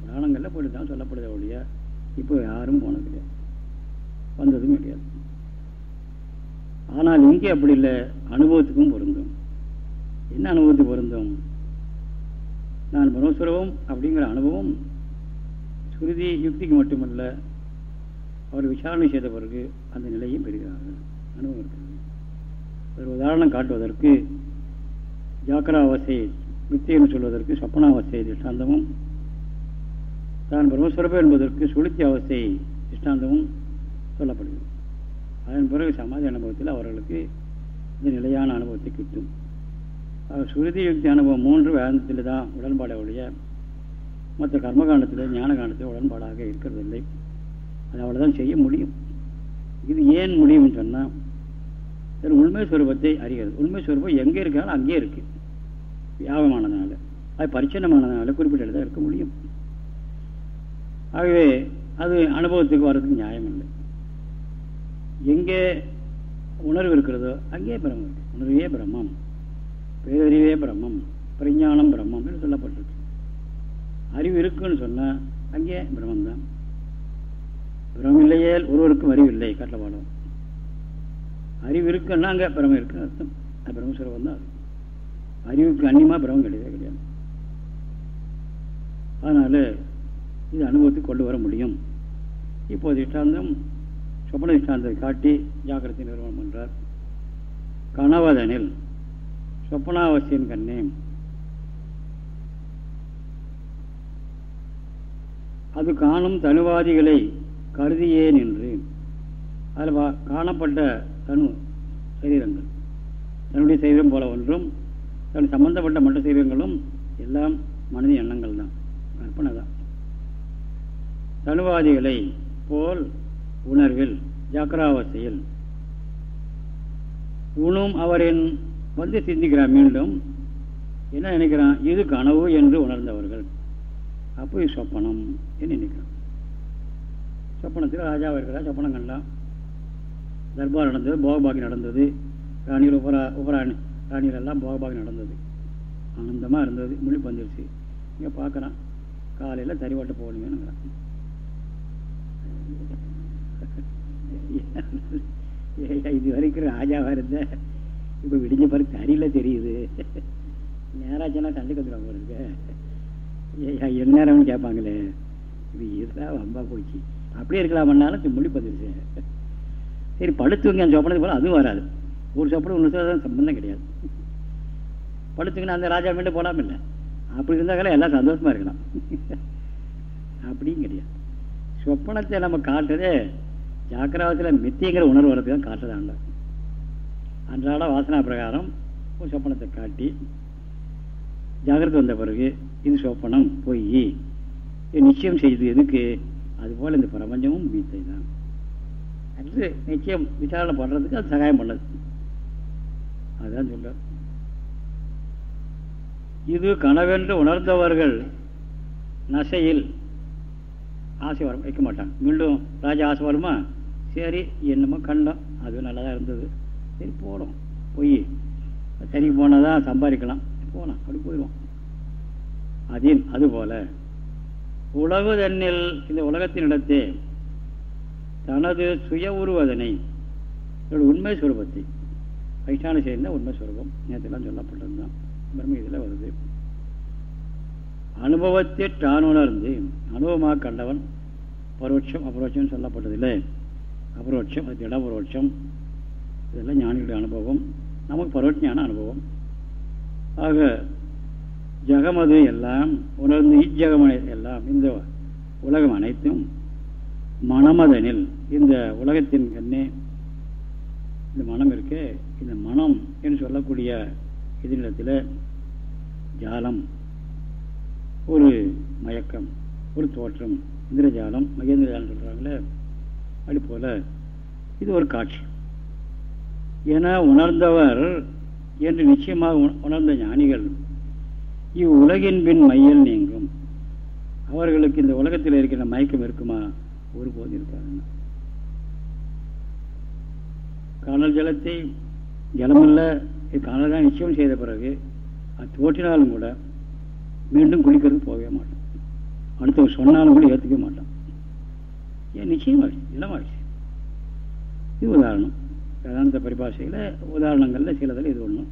புராணங்களில் போயிட்டு தான் சொல்லப்படுது ஒழிய இப்போ யாரும் போனது கிடையாது. வந்ததும் கிடையாது. ஆனால் இங்கே அப்படி இல்லை. அனுபவத்துக்கும் பொருந்தும். என்ன அனுபவத்துக்கு பொருந்தும்? நான் மனோசுரவம் அப்படிங்கிற அனுபவம் ஸ்ருதி யுக்திக்கு மட்டுமல்ல அவர் விசாரணை செய்த பிறகு அந்த நிலையும் பெறுகிறார்கள் அனுபவம் இருக்கிறது. ஒரு உதாரணம் காட்டுவதற்கு ஜாக்கிராவசை அவஸ்தை மித்தியன்னு சொல்வதற்கு சொப்பனாவஸ்தை திஷ்டாந்தமும் தான் பிரம்மஸ்வரூபம் என்பதற்கு சுளுத்தி அவஸ்தை திஷ்டாந்தமும் சொல்லப்படுகிறது. அதன் பிறகு சமாதி அனுபவத்தில் அவர்களுக்கு இந்த நிலையான அனுபவத்தை கிட்டும். அவர் சுருதி யுக்தி அனுபவம் மூன்று வேதத்தில் தான் உடன்பாடை ஒழிய மற்ற கர்மகாண்டத்தில் ஞானகாண்டத்தில் உடன்பாடாக இருக்கிறதில்லை. அது அவ்வளோதான் செய்ய முடியும். இது ஏன் முடியும்னு சொன்னால் உண்மை சுரூபத்தை அறிகிறது. உண்மை சுரூபம் எங்கே இருக்காலும் அங்கேயே இருக்குது வியாபமானதுனால அது பரிச்சனமானதுனால குறிப்பிட்ட இடத்த இருக்க முடியும். ஆகவே அது அனுபவத்துக்கு வர்றதுக்கு நியாயம் இல்லை எங்கே உணர்வு இருக்கிறதோ அங்கே பிரம்மம் இருக்கு. உணர்வே பிரம்மம் பேரறிவே பிரம்மம் பிரஞானம் பிரம்மம் என்று சொல்லப்பட்டிருக்கு. அறிவு இருக்குன்னு சொன்னால் அங்கே பிரம்மந்தான் பிரம்மம் இல்லையே ஒருவருக்கும் அறிவு இல்லை கட்டப்பாடம் அறிவு இருக்குன்னா அங்கே பிரம்மம் இருக்குன்னு அர்த்தம். அது பிரம்மஸ்வரூபம் தான் அறிவுக்கு அந்நியமாக பிரமம் கிடையாது கிடையாது. அதனால் இது அனுபவத்துக்கு கொண்டு வர முடியும். இப்போது இஷ்டாந்தம் சொப்பன இஷ்டாந்தத்தை காட்டி ஜாக்கிரத்தை நிறுவனம் பண்ணுறார் கணவதனில் சொப்பனாவசியின் கண்ணே. அது காணும் தனுவாதிகளை கருதியே நின்று அதில் காணப்பட்ட தனு சரீரங்கள். தன்னுடைய சரீரம் போல ஒன்றும் தன் சம்பந்தப்பட்ட மற்ற சரீரங்களும் எல்லாம் மனதின் எண்ணங்கள் தான். கற்பனை தான். தனுவாதிகளை போல் உணர்வில் ஜாக்கிராவஸ்தையில் உணும் அவரின் வந்து சிந்திக்கிறான் மீண்டும். என்ன நினைக்கிறான்? இது கனவு என்று உணர்ந்தவர்கள். அப்போ இது சொப்பனம் என்று நினைக்கிறான். சொப்பனத்தில் ராஜாவாக இருக்கிறா சொப்பனம் கண்டான் தர்பார் நடந்தது போகபாகி நடந்தது. ராணிகள் உபரா உபராணி ராணிகள் எல்லாம் போக நடந்தது. ஆனந்தமாக இருந்தது. முழி வந்துருச்சு. இங்கே பார்க்குறான் காலையில் தறி ஓட்ட போகணுங்கிறான் இது வரைக்கும் ராஜாவாக இருந்த? இப்போ விடிஞ்ச பிறகு தறியில் தெரியுது. நேராச்சுன்னா சண்டைக்கு வந்துடுவாங்க இருக்கு. என் நேரம்னு கேட்பாங்களே? இது இதுதான் வம்பா போச்சு. அப்படியே இருக்கலாமன்னாலும் முள்ளி பந்துருச்சு சரி படுத்துவங்க அந்த சொப்பனது போல அதுவும் வராது. ஒரு சாப்பிட ஒன்று சம்பந்தம் கிடையாது. படுத்துங்கன்னா அந்த ராஜா மீண்டும் போடாமல் இல்லை. அப்படி இருந்தாங்களே எல்லாம் சந்தோஷமாக இருக்கலாம். அப்படியும் கிடையாது. சொப்பனத்தை நம்ம காட்டுறதே ஜாக்கிரவத்தில் மித்தியங்கிற உணர்வு வரதுக்கு தான் காட்டுறதாண்ட அன்றாட வாசனா பிரகாரம் ஒரு சொப்பனத்தை காட்டி ஜாகிரதை வந்த பிறகு இது சொப்பனம் பொய். நிச்சயம் செய்து எதுக்கு? அதுபோல் இந்த பிரபஞ்சமும் மீத்தை தான். அது நிச்சயம் விசாரணை பண்ணுறதுக்கு அது சகாயம் பண்ணது. அதுதான் சொல்ற இது கனவென்று உணர்ந்தவர்கள் நசையில் ஆசை வரும் வைக்க மாட்டாங்க. மீண்டும் ராஜா ஆசை வருமா? சரி என்னமோ கண்டோம். அது நல்லா தான் இருந்தது. சரி போகிறோம் போய் தனிக்கு போனால் தான் சம்பாதிக்கலாம். போகலாம் அப்படி போயிடுவோம். அதில் அதுபோல் உலகு தன்னில் இந்த உலகத்தினிடத்தே தனது சுய உருவதனை உண்மை சுரூபத்தை வைஷ்ணான சேர்ந்த உண்மை சுரூபம். நேற்றுலாம் சொல்லப்பட்டது தான் பிரம்ம இதில் வருது. அனுபவத்தை தான் உணர்ந்து அனுபவமாக கண்டவன் பரோட்சம் அபரோட்சம் சொல்லப்பட்டதில்லை. அபரோட்சம் அது இடபரோட்சம் இதெல்லாம் ஞானிகளுடைய அனுபவம். நமக்கு பரோட்சான அனுபவம். ஆக ஜகமது எல்லாம் உணர்ந்து இஜகம எல்லாம் இந்த உலகம் அனைத்தும் மனமதனில் இந்த உலகத்தின் கண்ணே இந்த மனம் இருக்கு இந்த மனம் என்று சொல்லக்கூடிய இதனிடத்தில் ஜாலம் ஒரு மயக்கம் ஒரு தோற்றம் இந்திரஜாலம் மகேந்திர ஜாலம் சொல்கிறாங்களே அப்படி போல் இது ஒரு காட்சி. என உணர்ந்தவர் என்று நிச்சயமாக உணர்ந்த ஞானிகள் இவ்வுலகின் பின் மையல் நீங்கும். அவர்களுக்கு இந்த உலகத்தில் இருக்கின்ற மயக்கம் இருக்குமா? ஒருபோது இருக்காதுன்னா காணல் ஜலத்தை ஜலமல்ல. காணல் நிச்சயம் செய்த பிறகு அது தோற்றினாலும் கூட மீண்டும் குளிக்கிறது போகவே மாட்டோம் அடுத்தவங்க சொன்னாலும் கூட ஏற்றுக்க மாட்டான். ஏன் நிச்சயமாகிடுச்சு இளமாகிடுச்சு இது உதாரணம். வேதாந்த பரிபாஷையில் உதாரணங்களில் சிலதில் இது ஒன்றும்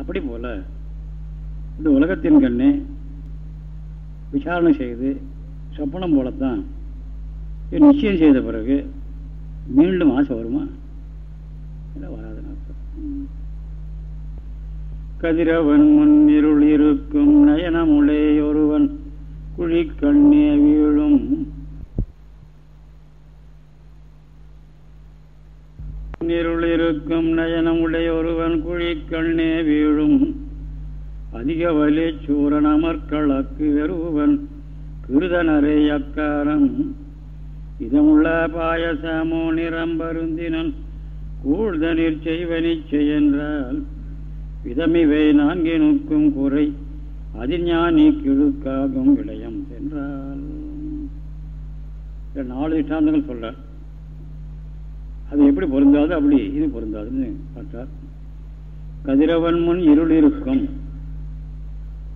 அப்படி போல் இந்த உலகத்தின் கண்ணே விசாரணை செய்து சொப்பனம் போலத்தான் நிச்சயம் செய்த பிறகு மீண்டும் ஆசை வருமா? கதிரவன் முன் இருள் இருக்கும் நயனமுளே ஒருவன் குழிக்கண்ணே வீழும். நிருள் இருக்கும் நயனமுடைய ஒருவன் குழிக்கண்ணே வீழும். அதிக வலி சூரன் அமர்களக்கு வெறுவன் கிருதனரே அக்காரன் இதமுள்ள பாயசமோ நிறம் பருந்தினன் கூழ்தனிற் செய்வனி செய்யென்றால் விதமிவை நான்கினுக்கும் குறை அதிஞானி கிழுக்காகும் விடயம் சென்றால் நாலு திட்டாந்தங்கள் சொல்றார். அது எப்படி பொருந்தாது? அப்படி இது பொருந்தாதுன்னு பார்த்தார். கதிரவன் முன் இருள் இருக்கும்.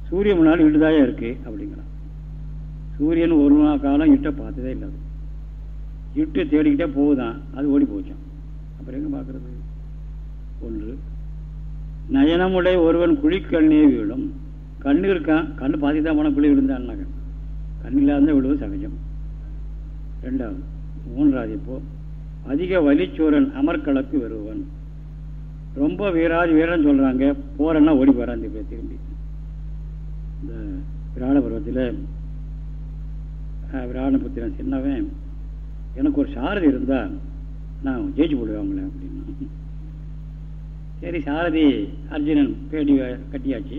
சூரிய முன்னால் இருட்டுதாயா இருக்கு அப்படிங்கிறான் சூரியன் ஒரு நாள் காலம் இட்ட பார்த்ததே இல்லை அது. இட்டு தேடிக்கிட்டே போகுதான். அது ஓடி போச்சான் அப்புறம் எங்க பார்க்கறது ஒன்று நயனமுடைய ஒருவன் குழிக்கண்ணே விழும். கண்ணு இருக்கான் கண்ணு பாதி தான் போனால் குழி விழுந்தான்னாக்க கண் இல்லாத விழுவது சகஜம். ரெண்டாவது மூன்றாவது இப்போ அதிக வலிச்சூரன் அமர்கலக்கு வருவன் ரொம்ப வீராதி வீரன் சொல்கிறாங்க போறன்னா ஓடி போகிறான் திரும்பி. இந்த விராட பருவத்தில் விராணபுத்திரன் சின்னவன் எனக்கு ஒரு சாரதி இருந்தால் நான் ஜெயிச்சு போடுவேன் அவங்கள அப்படின்னா. சரி சாரதி அர்ஜுனன் பேடி கட்டியாச்சு.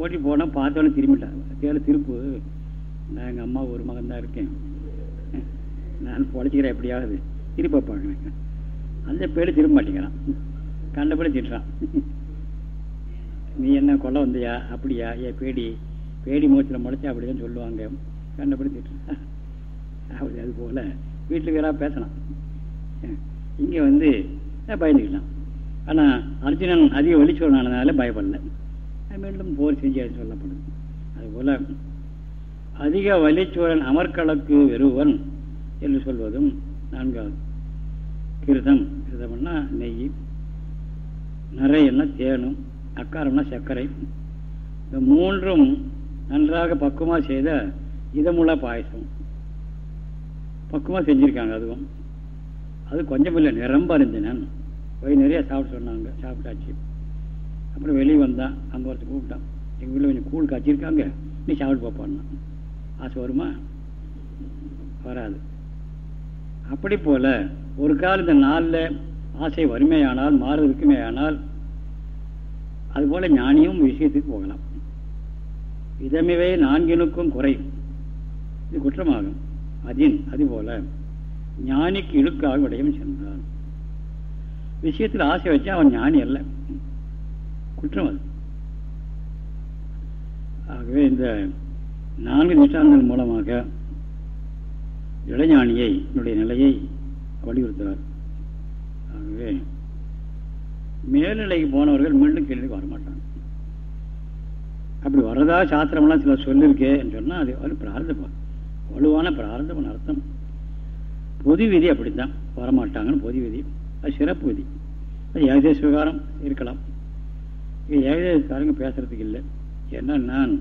ஓட்டி போனால் பார்த்தோன்னே திரும்பிட்டான் தேவை திருப்பு. நான் எங்கள் அம்மா ஒரு மகன் தான் இருக்கேன். நான் பொழைச்சிக்கிறேன் எப்படியாவது. திருப்ப பார்க்குறேன் அந்த பேர் திரும்ப மாட்டேங்கிறான். கண்டபடி திட்டுறான். நீ என்ன கொல்ல வந்தியா? அப்படியா? ஏ பேடி பேடி மூச்சில் முளைச்சா அப்படி தான் சொல்லுவாங்க. கண்டபடி திட்டுறான். அப்படி அது போல். வீட்டில் வேற பேசலாம் இங்கே வந்து பயந்துக்கலாம் ஆனால் அர்ஜுனன் அதிக வெளிச்சோனானதுனால பயப்படல. மீண்டும் போர் செஞ்சு சொல்லப்படுது அதுபோல் அதிக வலிச்சோழன் அமர்கலக்கு வெறுவன் என்று சொல்வதும் நான்காவது. கிருதம். கிருதம்னா நெய் நிறையன்னா தேனும் அக்காரம்னா சர்க்கரை. இந்த மூன்றும் நன்றாக பக்குவமாக செய்த இதமுள்ள பாயசம். பக்குவமாக செஞ்சுருக்காங்க அதுவும். அது கொஞ்சம் இல்லை நிரம்ப அறிந்தனன் போய் நிறைய சாப்பிட்டு சொன்னாங்க சாப்பிட்டாச்சு. அப்புறம் வெளியே வந்தான் அங்கே ஒருத்தர் கூப்பிட்டான். எங்கள் வீட்டில் கொஞ்சம் கூழ் காய்ச்சிருக்காங்க நீ சாப்பிட்டு போப்பான்னா ஆசை வருமா? வராது. அப்படி போல ஒரு கால் இந்த நாளில் ஆசை வறுமையானால் மாறு இருக்குமே ஆனால் அதுபோல் ஞானியும் விஷயத்துக்கு போகலாம். இதமிவே நான்கினுக்கும் குறையும் இது குற்றமாகும். அதின் அதுபோல் ஞானிக்கு இழுக்காக விடயம் சென்றான். விஷயத்தில் ஆசை வச்சா அவன் ஞானி அல்ல. குற்றம் அது. ஆகவே இந்த நான்கு நிஷ்டாந்தங்கள் மூலமாக இளைஞானியை என்னுடைய நிலையை வலியுறுத்துவார் ஆகவே மேல்நிலைக்கு போனவர்கள் மீண்டும் கேள்விக்கு வரமாட்டாங்க அப்படி வர்றதா சாஸ்திரம்லாம் சில சொல்லியிருக்கேன்னு சொன்னால் அது ஒரு பிரார்த்தம் வலுவான பிரார்த்தம் அர்த்தம். பொது விதி அப்படித்தான். வரமாட்டாங்கன்னு பொது விதி அது சிறப்பு விதி. அது ஏகதேச விவகாரம் இருக்கலாம். இது ஏகதேசக்காரங்க பேசுறதுக்கு இல்லை. ஏன்னா நான்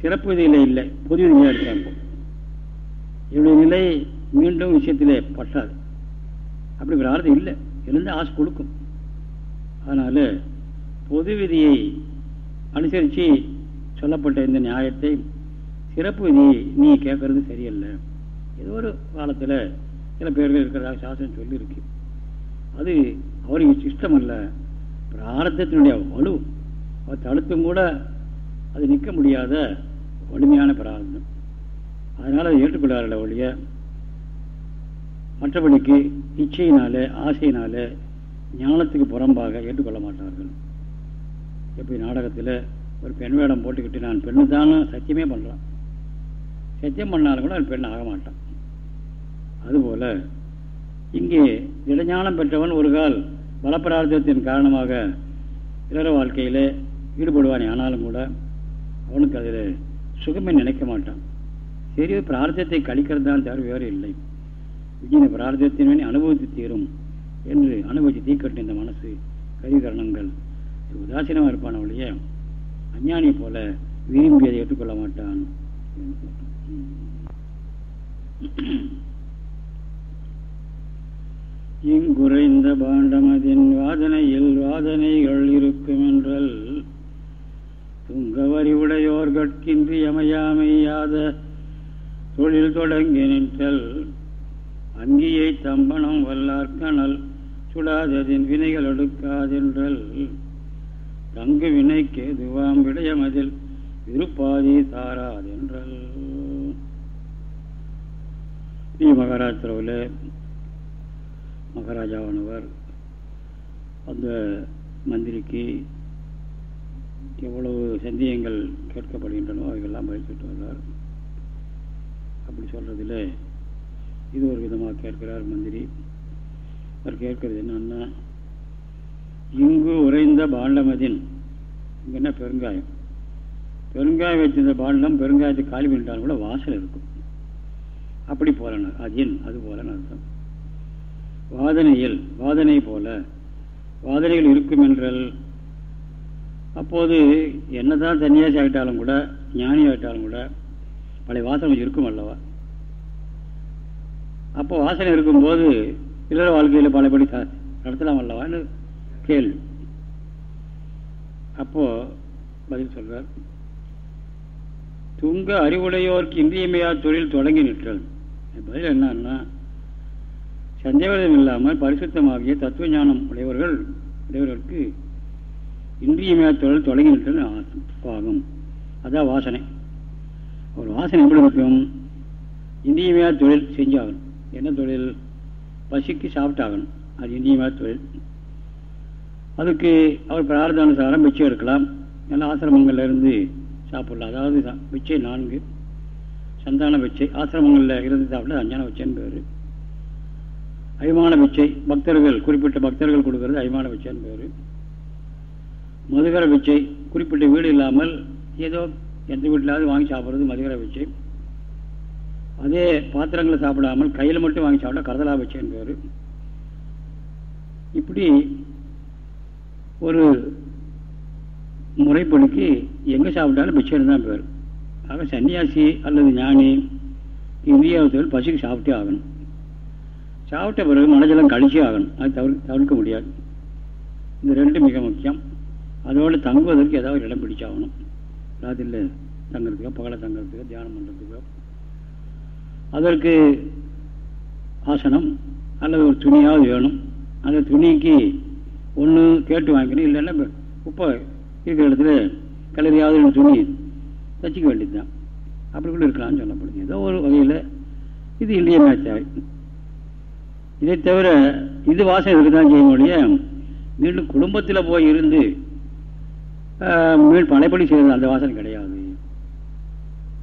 சிறப்பு விதியில் இல்லை. பொது விதியாக எடுத்தேன் இவருடைய நிலை மீண்டும் விஷயத்திலே பட்டாது. அப்படி பிரார்த்தம் இல்லை. இருந்து ஆசை கொடுக்கும். அதனால் பொது விதியை அனுசரித்து சொல்லப்பட்ட இந்த நியாயத்தை சிறப்பு விதியை நீ கேட்கறது சரியில்லை. ஏதோ ஒரு காலத்தில் சில பேர்கள் இருக்கிறதாக சாஸ்திரம் சொல்லியிருக்கு. அது அவருக்கு இஷ்டம் அல்ல பிராரத்தத்தினுடைய வலு. அவர் தடுத்தும் கூட அது நிற்க முடியாத வலிமையான பிரார்த்தம். அதனால் அதை ஏற்றுக்கொள்ளார்கள் ஒழிய மற்றபடிக்கு இச்சையினால ஆசையினால ஞானத்துக்கு புறம்பாக ஏற்றுக்கொள்ள மாட்டார்கள். எப்படி நாடகத்தில் ஒரு பெண் வேடம் போட்டுக்கிட்டு நான் பெண்ணு தானே சத்தியமே பண்ணுறான் சத்தியம் பண்ணாலும் கூட அவன் பெண் ஆக மாட்டான். அதுபோல இங்கே இடைஞானம் பெற்றவன் ஒரு கால் பலப்பிரார்த்தத்தின் காரணமாக இளர வாழ்க்கையில் ஈடுபடுவான். ஆனாலும் கூட அவனுக்கு அதில் சுகமே நினைக்க மாட்டான். சரி பிரார்த்தத்தை கழிக்கிறது தான் தவிர வேறு இல்லை. விஜயன பிரார்த்தத்தின் அனுபவித்து தீரும் என்று அனுபவித்து தீக்கட்டும் இந்த மனசு கரிகரணங்கள். உதாசீனமாக இருப்பான ஒழிய அஞ்ஞானியை போல விரும்பியதை ஏற்றுக்கொள்ள மாட்டான். இங்குறைந்த பாண்டமதின் வாதனையில் வாதனைகள் இருக்குமென்றல். துங்கவறிவுடையோர் துங்கவரி கற்கின்றி அமையாமையாத தொழில் தொடங்கி நின்றல். அங்கியை தம்பனம் வல்லார்கணல் சுடாததின் வினைகள் எடுக்காதென்றல். தங்கு வினைக்கு துவாம் விடயமதில் விருப்பாதி தாராதென்றல். ஸ்ரீ மகாராஷ்டிராவில் மகாராஜாவானவர். அந்த மந்திரிக்கு எவ்வளவு சந்தேகங்கள் கேட்கப்படுகின்றனோ அவைகள்லாம் பயிற்சிட்டு வந்தார் அப்படி சொல்கிறதில் இது ஒரு விதமாக கேட்கிறார் மந்திரி. அவர் கேட்கறது என்னன்னா இங்கு உறைந்த பாண்டமதின் இங்கே என்ன பெருங்காயம்? பெருங்காயம் வச்சிருந்த பாண்டம் பெருங்காயத்தை காலி பண்ணிட்டாலும் கூட வாசல் இருக்கும். அப்படி போலனர் அதின் அது போலன்னு அர்த்தம். வாதனையில் வாதனை போல. வாதனைகள் இருக்கும் என்றால் அப்போது என்னதான் சன்னியாசி ஆகிட்டாலும் கூட ஞானி ஆகிட்டாலும் கூட பழைய வாசனை இருக்கும் அல்லவா? அப்போ வாசனை இருக்கும்போது இல்லற வாழ்க்கையில் பலபடி நடத்தலாம் அல்லவான்னு கேள்வி. அப்போ பதில் சொல்கிறார் துங்க அறிவுடையோருக்கு இன்றியமையா தொழில் தொடங்கி நிற்றல். பதில் என்னன்னா சந்தேகம் இல்லாமல் பரிசுத்தமாகிய தத்துவ ஞானம் உடையவர்கள் உடையவர்களுக்கு இன்றியமையா தொழில் தொடங்கி நிற்றல் ஆகும் அதான் வாசனை. ஒரு வாசனை எப்படி இருக்கும்? இன்றியமையா தொழில் செஞ்சாகணும். என்ன தொழில்? பசிக்கு சாப்பிட்டாகணும். அது இந்தியமாக தொழில். அதுக்கு அவர் பிரார்த்தானுசாரம் பிச்சை எடுக்கலாம். நல்ல ஆசிரமங்கள்ல இருந்து சாப்பிடலாம். அதாவது பிச்சை நான்கு. சந்தான பிச்சை. ஆசிரமங்களில் இருந்து சாப்பிட்டா அஞ்சான பிச்சைன்னு பேர். அய்மான பிச்சை பக்தர்கள் குறிப்பிட்ட பக்தர்கள் கொடுக்கறது அய்மான பிச்சைன்னு பேர். மதுகர பிச்சை குறிப்பிட்ட வீடு இல்லாமல் ஏதோ எந்த வீட்டிலாவது வாங்கி சாப்பிட்றது மதுகர பிச்சை. அதே பாத்திரங்களை சாப்பிடாமல் கையில் மட்டும் வாங்கி சாப்பிட்டா கரதலா பிச்சைன்னு பேர். இப்படி ஒரு முறைப்படிக்கு எங்கே சாப்பிட்டாலும் பிச்சைன்னு தான் பேர். ஆக சன்னியாசி அல்லது ஞானி இந்தியாவத்தில் பசிக்கு சாப்பிட்டே ஆகணும். சாப்பிட்ட பிறகு மனஜலம் கழிச்சே ஆகணும். அது தவிர தவிர்க்க முடியாது. இந்த ரெண்டு மிக முக்கியம். அதோடு தங்குவதற்கு ஏதாவது இடம் பிடிச்சாகணும். ராத்திரியில் தங்குறதுக்கோ பகலை தங்குறதுக்கோ தியானம் பண்ணுறதுக்கோ அதற்கு ஆசனம் அல்லது ஒரு துணியாவது வேணும். அந்த துணிக்கு ஒன்று கேட்டு வாங்கிக்கணும். இல்லைன்னா குப்பை இருக்கிற இடத்துல கலரியாவது ரெண்டு துணி தச்சிக்க வேண்டியது தான் அப்படி கூட இருக்கலாம்னு சொல்லப்படுது. ஏதோ ஒரு வகையில் இது இல்லையே தேவை இதை தவிர இது வாசனை இருக்கதான் செய்ய முடியும் மீண்டும் குடும்பத்தில் போய் இருந்து மீன் பழைப்படி செய்யறது அந்த வாசனை கிடையாது.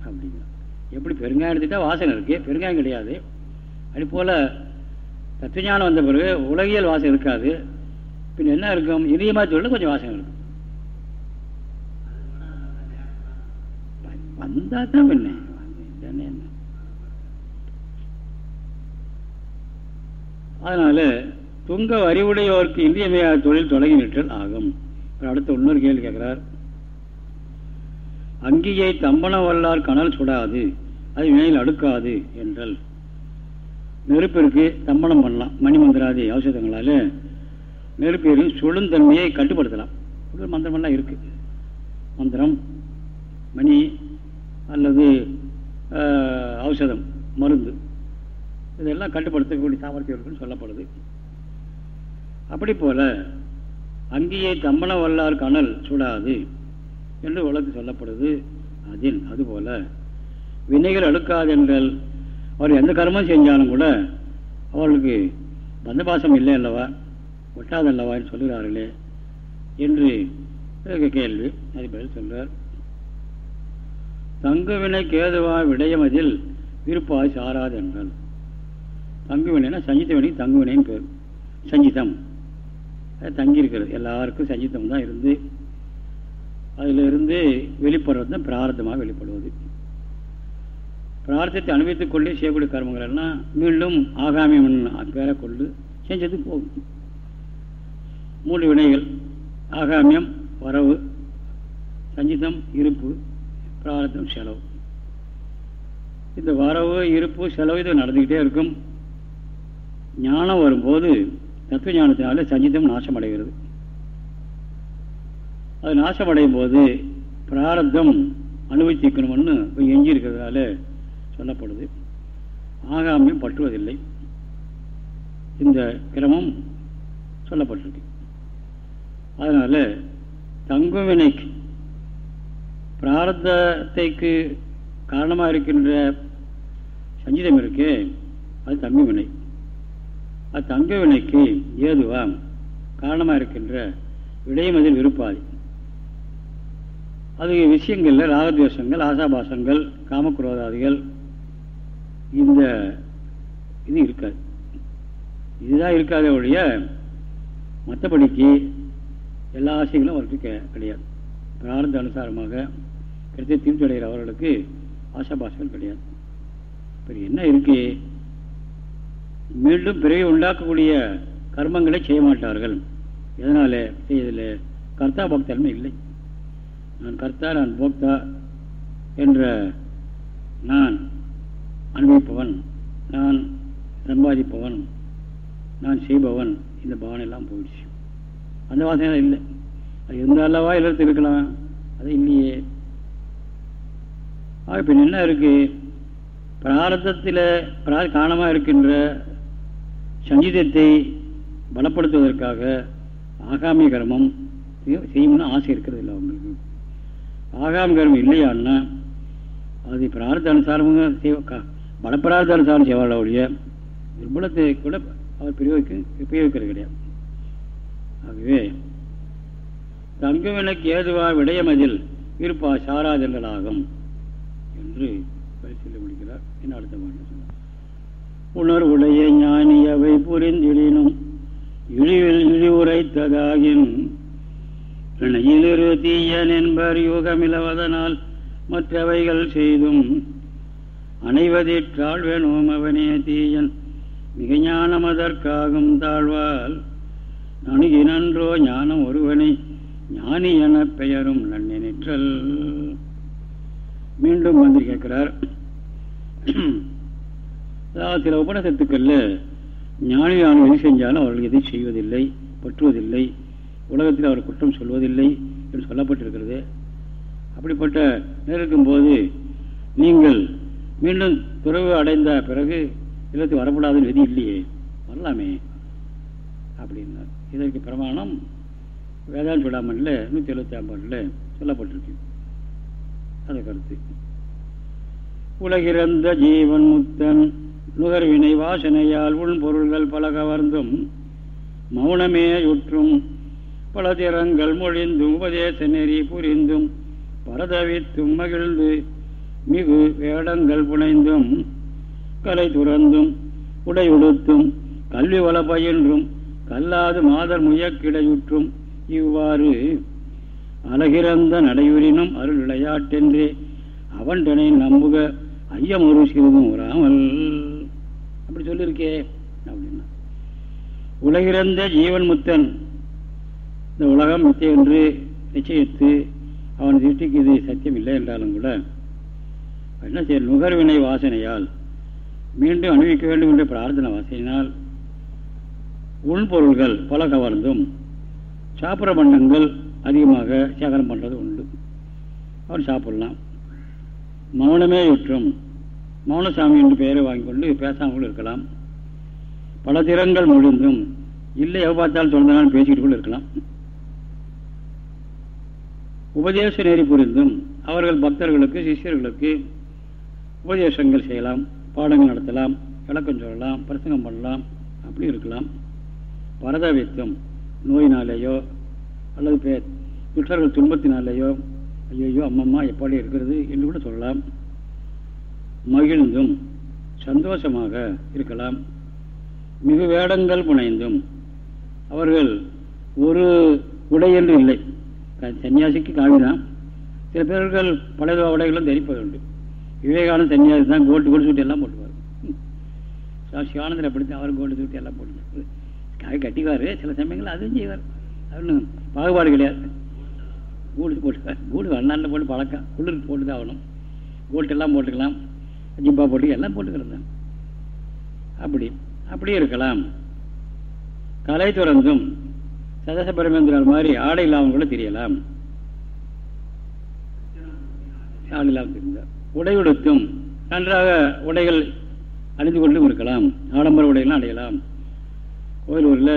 அப்படிங்க எப்படி பெருங்காயம் எடுத்துட்டா வாசனை இருக்கு? பெருங்காயம் கிடையாது. அது போல் தத்துவஞானம் வந்த பிறகு உலகியல் வாசனை இருக்காது. பின் என்ன இருக்கும்? இதயமாக தொழில் கொஞ்சம் வாசனை இருக்கும். வந்தால் தான் பின்ன என்ன அதனால துங்க அறிவுடையோருக்கு இந்தியமையாத தொழில் தொடங்கி நிற்றல் ஆகும். அடுத்த இன்னொரு கேள்வி கேட்கிறார் அங்கியை தம்பன வல்லார் கனல் சுடாது அது மேல் அடுக்காது என்றால். நெருப்பிற்கு தம்பனம் பண்ணலாம். மணி ஔஷதங்களால் ஔஷதங்களால நெருப்பிற்கு சுழுந்தன்மையை கட்டுப்படுத்தலாம். மந்திரமெல்லாம் இருக்குது மந்திரம் மணி அல்லது ஔஷதம் மருந்து. இதெல்லாம் கட்டுப்படுத்தக்கூடிய சாமர்த்தியம் இருக்குன்னு சொல்லப்படுது. அப்படி போல அங்கேயே தம்மன வல்லார் கனல் சுடாது என்று உலகத்து சொல்லப்படுது. அதில் அதுபோல வினைகள் அடுக்காதென்றல் அவர் எந்த கர்மம் செஞ்சாலும் கூட அவர்களுக்கு பந்தபாசம் இல்லை அல்லவா? ஒட்டாதல்லவா என்று சொல்கிறார்களே என்று கேள்வி. அது பதில் சொல்றார். தங்குவினை கேதுவா விடயமதில் விருப்பாய் சாராது என்றால் தங்குவினைனா சஞ்சித வினைக்கு தங்குவினைன்னு பேர். சஞ்சிதம். அது தங்கியிருக்கிறது. எல்லாருக்கும் சஞ்சிதம் தான் இருந்து அதிலிருந்து வெளிப்படுறது தான் பிரார்த்தமாக வெளிப்படுவது. பிரார்த்தத்தை அனுபவித்துக் கொண்டே செய்யக்கூடிய கர்மங்கள் எல்லாம் மீண்டும் ஆகாமியம் பேரை கொண்டு செஞ்சது போகும் மூன்று வினைகள். ஆகாமியம் வரவு சஞ்சிதம் இருப்பு பிரார்த்தம் செலவு. இந்த வரவு இருப்பு செலவு இது நடந்துக்கிட்டே இருக்கும். ஞானம் வரும்போது தத்துவ ஞானத்தினால சஞ்சிதம் நாசமடைகிறது. அது நாசமடையும் போது பிராரத்தம் அனுபவித்திக்கணும்னு எஞ்சி இருக்கிறதால சொல்லப்படுது. ஆகாமியம் பற்றுவதில்லை. இந்த கிரமம் சொல்லப்பட்டிருக்கு. அதனால தங்குவினைக்கு பிராரதத்தைக்கு காரணமாக இருக்கின்ற சஞ்சிதம் இருக்கு அது தங்குவினை. அத்தங்க வினைக்கு ஏதுவாம் காரணமாக இருக்கின்ற விடயம் அதில் விருப்பாது. அது விஷயங்களில் ராகத்வேஷங்கள் ஆசாபாசங்கள் காமக்குரோதாதிகள் இந்த இது இருக்காது. இதுதான் இருக்காத ஒழிய மற்றபடிக்கு எல்லா ஆசைகளும் அவருக்கு கிடையாது. பிரார்த்த அனுசாரமாக கிடைத்த திருப்தி அடைகிற அவர்களுக்கு ஆசாபாசங்கள் கிடையாது. இப்போ என்ன இருக்குது மீண்டும் பிறகு உண்டாக்கக்கூடிய கர்மங்களை செய்ய மாட்டார்கள். எதனால? இதில் கர்த்தா பக்தன்மை இல்லை. நான் கர்த்தா நான் போக்தா என்ற நான் அனுபவிப்பவன் நான் சம்பாதிப்பவன் நான் செய்பவன் இந்த பவன் எல்லாம் போயிடுச்சு. அந்த வாசனை இல்லை. அது எந்த அல்லவா இருக்கலாம். அது இல்லையே. ஆக பின் என்ன இருக்கு? பிராரதத்தில் பிரா காரணமாக இருக்கின்ற சஞ்சீதத்தை பலப்படுத்துவதற்காக ஆகாமிய கர்மம் செய்யணும்னு ஆசை இருக்கிறது இல்லை அவங்களுக்கு. ஆகாமி கர்மம் இல்லையான்னா அது பிரார்த்த அனுசாரமும் செய்வ பலப்பிரார்த்த அனுசாரம் செய்வாள் அவளுடைய துர்பலத்தை கூட அவர் பிரயோகிக்க பிரயோகிக்கிறது கிடையாது. ஆகவே தங்குவினக்கு ஏதுவா விடயமதில் இருப்பா சாராதங்களாகும் என்று சொல்லி முடிக்கிறார். என்ன அடுத்த உணர்வுடைய ஞானி அவை புரிந்திடினும் இழிவில் இழிவுரைத்ததாகின். இணையிலிரு தீயன் என்பர் யூகமிலவதனால் மற்றவைகள் செய்தும் அனைவதிற்றாள் வேணும் அவனே தீயன். மிக ஞானம் அதற்காகும் தாழ்வால் நணுகினன்றோ ஞானம் ஒருவனை ஞானி என பெயரும் நன்னினிற்றல். மீண்டும் வந்து கேட்கிறார். அதாவது சில உபநிஷத்துக்கள்ல ஞானியான எது செஞ்சாலும் அவர்கள் எதுவும் செய்வதில்லை பற்றுவதில்லை. உலகத்தில் அவர் குற்றம் சொல்வதில்லை என்று சொல்லப்பட்டிருக்கிறது. அப்படிப்பட்ட இருக்கும்போது நீங்கள் மீண்டும் துறவு அடைந்த பிறகு இல்லத்துக்கு வரக்கூடாதுன்னு விதி இல்லையே வரலாமே அப்படின்னார். இதற்கு பிரமாணம் வேதாந்த விடாமல்ல நூற்றி எழுபத்தி ஐம்பாட்டில் சொல்லப்பட்டிருக்கு. அது கருத்து. உலகிறந்த ஜீவன் முத்தன் நுகர்வினை வாசனையால் உள் பொருள்கள் பல கவர்ந்தும் மௌனமே உற்றும் பல திறங்கள் மொழிந்தும் உபதேச நெறி புரிந்தும் பரதவித்தும் மகிழ்ந்து மிகு வேடங்கள் புனைந்தும் கலை துறந்தும் உடை உடுத்தும் கல்வி வள பயின்றும் கல்லாது மாதர் முயக்கிடையுற்றும் இவ்வாறு அழகிறந்த நடையுறினும் அருள் விளையாட்டென்றே அவன் தனை நம்புக ஐயம் ஒரு சிறிதும் வராமல் அப்படி சொல்லியிருக்கே அப்படின்னா. உலகிறந்த ஜீவன் முத்தன். இந்த உலகம் மித்தை என்று நிச்சயித்து அவன் திருஷ்டிக்கு இது சத்தியம் இல்லை என்றாலும் கூட என்ன செய்ய நுகர்வினை வாசனையால் மீண்டும் அணிவிக்க வேண்டும் என்ற பிரார்த்தனை வாசனையினால் உள்பொருள்கள் பல கவர்ந்தும் சாப்பிட்ற பண்டங்கள் அதிகமாக சேகரம் பண்ணுறது உண்டு. அவர் சாப்பிடலாம். மௌனமே யுற்றும். மௌனசாமி என்று பெயரை வாங்கி கொண்டு பேசாமல் இருக்கலாம். பல திறங்கள் முடிந்தும் இல்லை எவ்வளோ பார்த்தாலும் தொடர்ந்தாலும் பேசிக்கிட்டு கூட இருக்கலாம். உபதேச நெறி புரிந்தும் அவர்கள் பக்தர்களுக்கு சிஷியர்களுக்கு உபதேசங்கள் செய்யலாம் பாடங்கள் நடத்தலாம் விளக்கம் சொல்லலாம் பிரசங்கம் பண்ணலாம் அப்படி இருக்கலாம். பரதவித்தம் நோயினாலேயோ அல்லது பே துற்றர்கள் துன்பத்தினாலேயோ ஐயோ அம்மம்மா எப்படி இருக்கிறது என்று கூட சொல்லலாம். மகிழ்ந்தும் சந்தோஷமாக இருக்கலாம். மிகு வேடங்கள் புனைந்தும் அவர்கள் ஒரு உடை என்று இல்லை. சன்னியாசிக்கு காவிதான் சில பேர்கள் பழைய உடைகளும் தரிப்பது உண்டு. விவேகானந்த சன்னியாசி தான் கோல்டு கோல்டு சூட்டு எல்லாம் போட்டுவார் சிவானந்தர் அப்படித்தான் அவர் கோல்டு சூட்டு எல்லாம் போட்டு காய் கட்டிவார் சில சமயங்கள் அதுவும் செய்வார். அவனு பாகுபாடு கிடையாது. கூடு போட்டுக்கார் கூடு வண்ணாண்டில் போட்டு பழக்கம். குளிருக்கு போட்டு தான் ஆகணும். கோல்ட் எல்லாம் போட்டுக்கலாம். ஜிப்பா போட்டு எல்லாம் போட்டுக்கிறது அப்படி அப்படியே இருக்கலாம். கலை துறந்தும் சதச பரமேந்திரர் மாதிரி ஆடை இல்லாமல் கூட தெரியலாம். ஆடை இல்லாமல் தெரிந்தார் உடை உடுத்தும் நன்றாக உடைகள் அணிந்து கொண்டும் இருக்கலாம். ஆடம்பர உடைகள்லாம் அடையலாம் கோயிலூரில்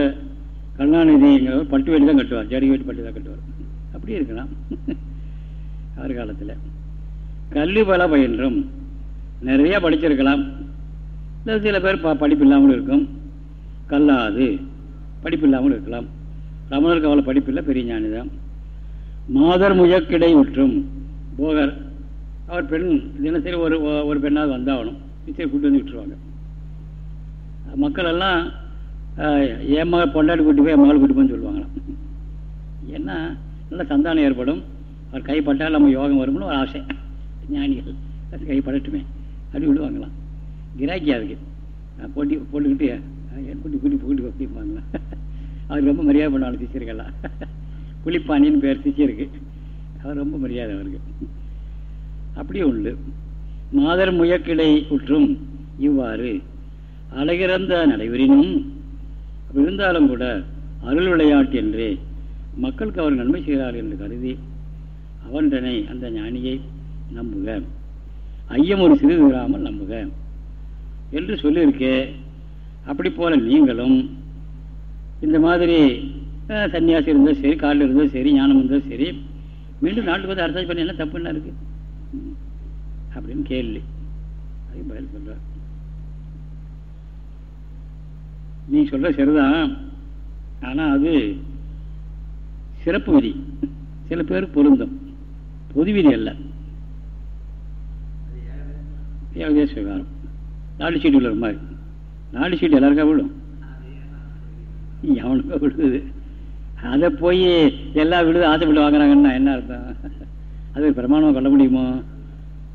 கருணாநிதிங்கிறவர் பட்டு வேட்டி தான் கட்டுவார். ஜடி வேட்டி பட்டு தான் கட்டுவார். அப்படியே இருக்கலாம். அவர் காலத்தில். கல்வி பல பயின்றும் நிறைய படிச்சிருக்கலாம். சில பேர் ப படிப்பு இல்லாமல் இருக்கும். கல்லாது. படிப்பு இல்லாமல் இருக்கலாம். ரமணருக்கு அவ்வளோ படிப்பில்லை பெரிய ஞானி தான் மாதர் முயக்கிடை உற்றும். போகர். அவர் பெண் தினசரி ஒரு ஒரு பெண்ணாவது வந்தாகணும். நிச்சயம் கூட்டு வந்து விட்டுருவாங்க. மக்கள் எல்லாம் என் மகள் பொண்டாட்டி கூட்டி போய் என் மகள் கூட்டி போய் சொல்லுவாங்களாம். ஏன்னா நல்ல சந்தானம் ஏற்படும். அவர் கைப்பட்டால் நம்ம யோகம் வரும்னு ஒரு ஆசை. ஞானிகள். கைப்படட்டுமே. அப்படி விடுவாங்களாம் கிராக்கி அதுக்கு போட்டி போட்டுக்கிட்டு என் கூட்டி கூட்டி கூட்டி வைப்பாங்களா அவர் ரொம்ப மரியாதை பண்ணுவாங்க சிஷியர்கள்லாம் குளிப்பாணின்னு பேர் சிஷியருக்கு. அவர் ரொம்ப மரியாதை அவருக்கு. அப்படியே உண்டு. மாதர் முயக்கிளை குற்றும் இவ்வாறு அழகிறந்த நடைபெறினும் இருந்தாலும் கூட அருள் விளையாட்டு என்றே மக்களுக்கு அவர் நன்மை செய்கிறார் என்று கருதி அவன்றனை அந்த ஞானியை நம்புக. ஐயம் ஒரு சிறிது விடாமல் நம்புக. என்று சொல்லியிருக்கே. அப்படி போல நீங்களும் இந்த மாதிரி சன்னியாசி இருந்தால் சரி காலில் இருந்தால் சரி ஞானம் இருந்தால் சரி மீண்டும் நாட்டுக்கு வந்து அரசாட்சி பண்ணி என்ன தப்பு என்ன இருக்கு? அப்படின்னு கேள்வி. அது பதில் சொல்ற நீ சொல்ற சரிதான். ஆனால் அது சிறப்பு விதி. சில பேர் பொருந்தும். பொது விதி அல்ல. ஏகதேச விவகாரம் நாலு சீட்டு உள்ள மாதிரி நாலு சீட்டு எல்லாருக்கா விடும் எவனுக்கா விடுது அதை போய் எல்லா விடுது ஆசைப்பட்டு வாங்குறாங்கன்னா என்ன அர்த்தம்? அது பிரமாணம் கொள்ள முடியுமோ?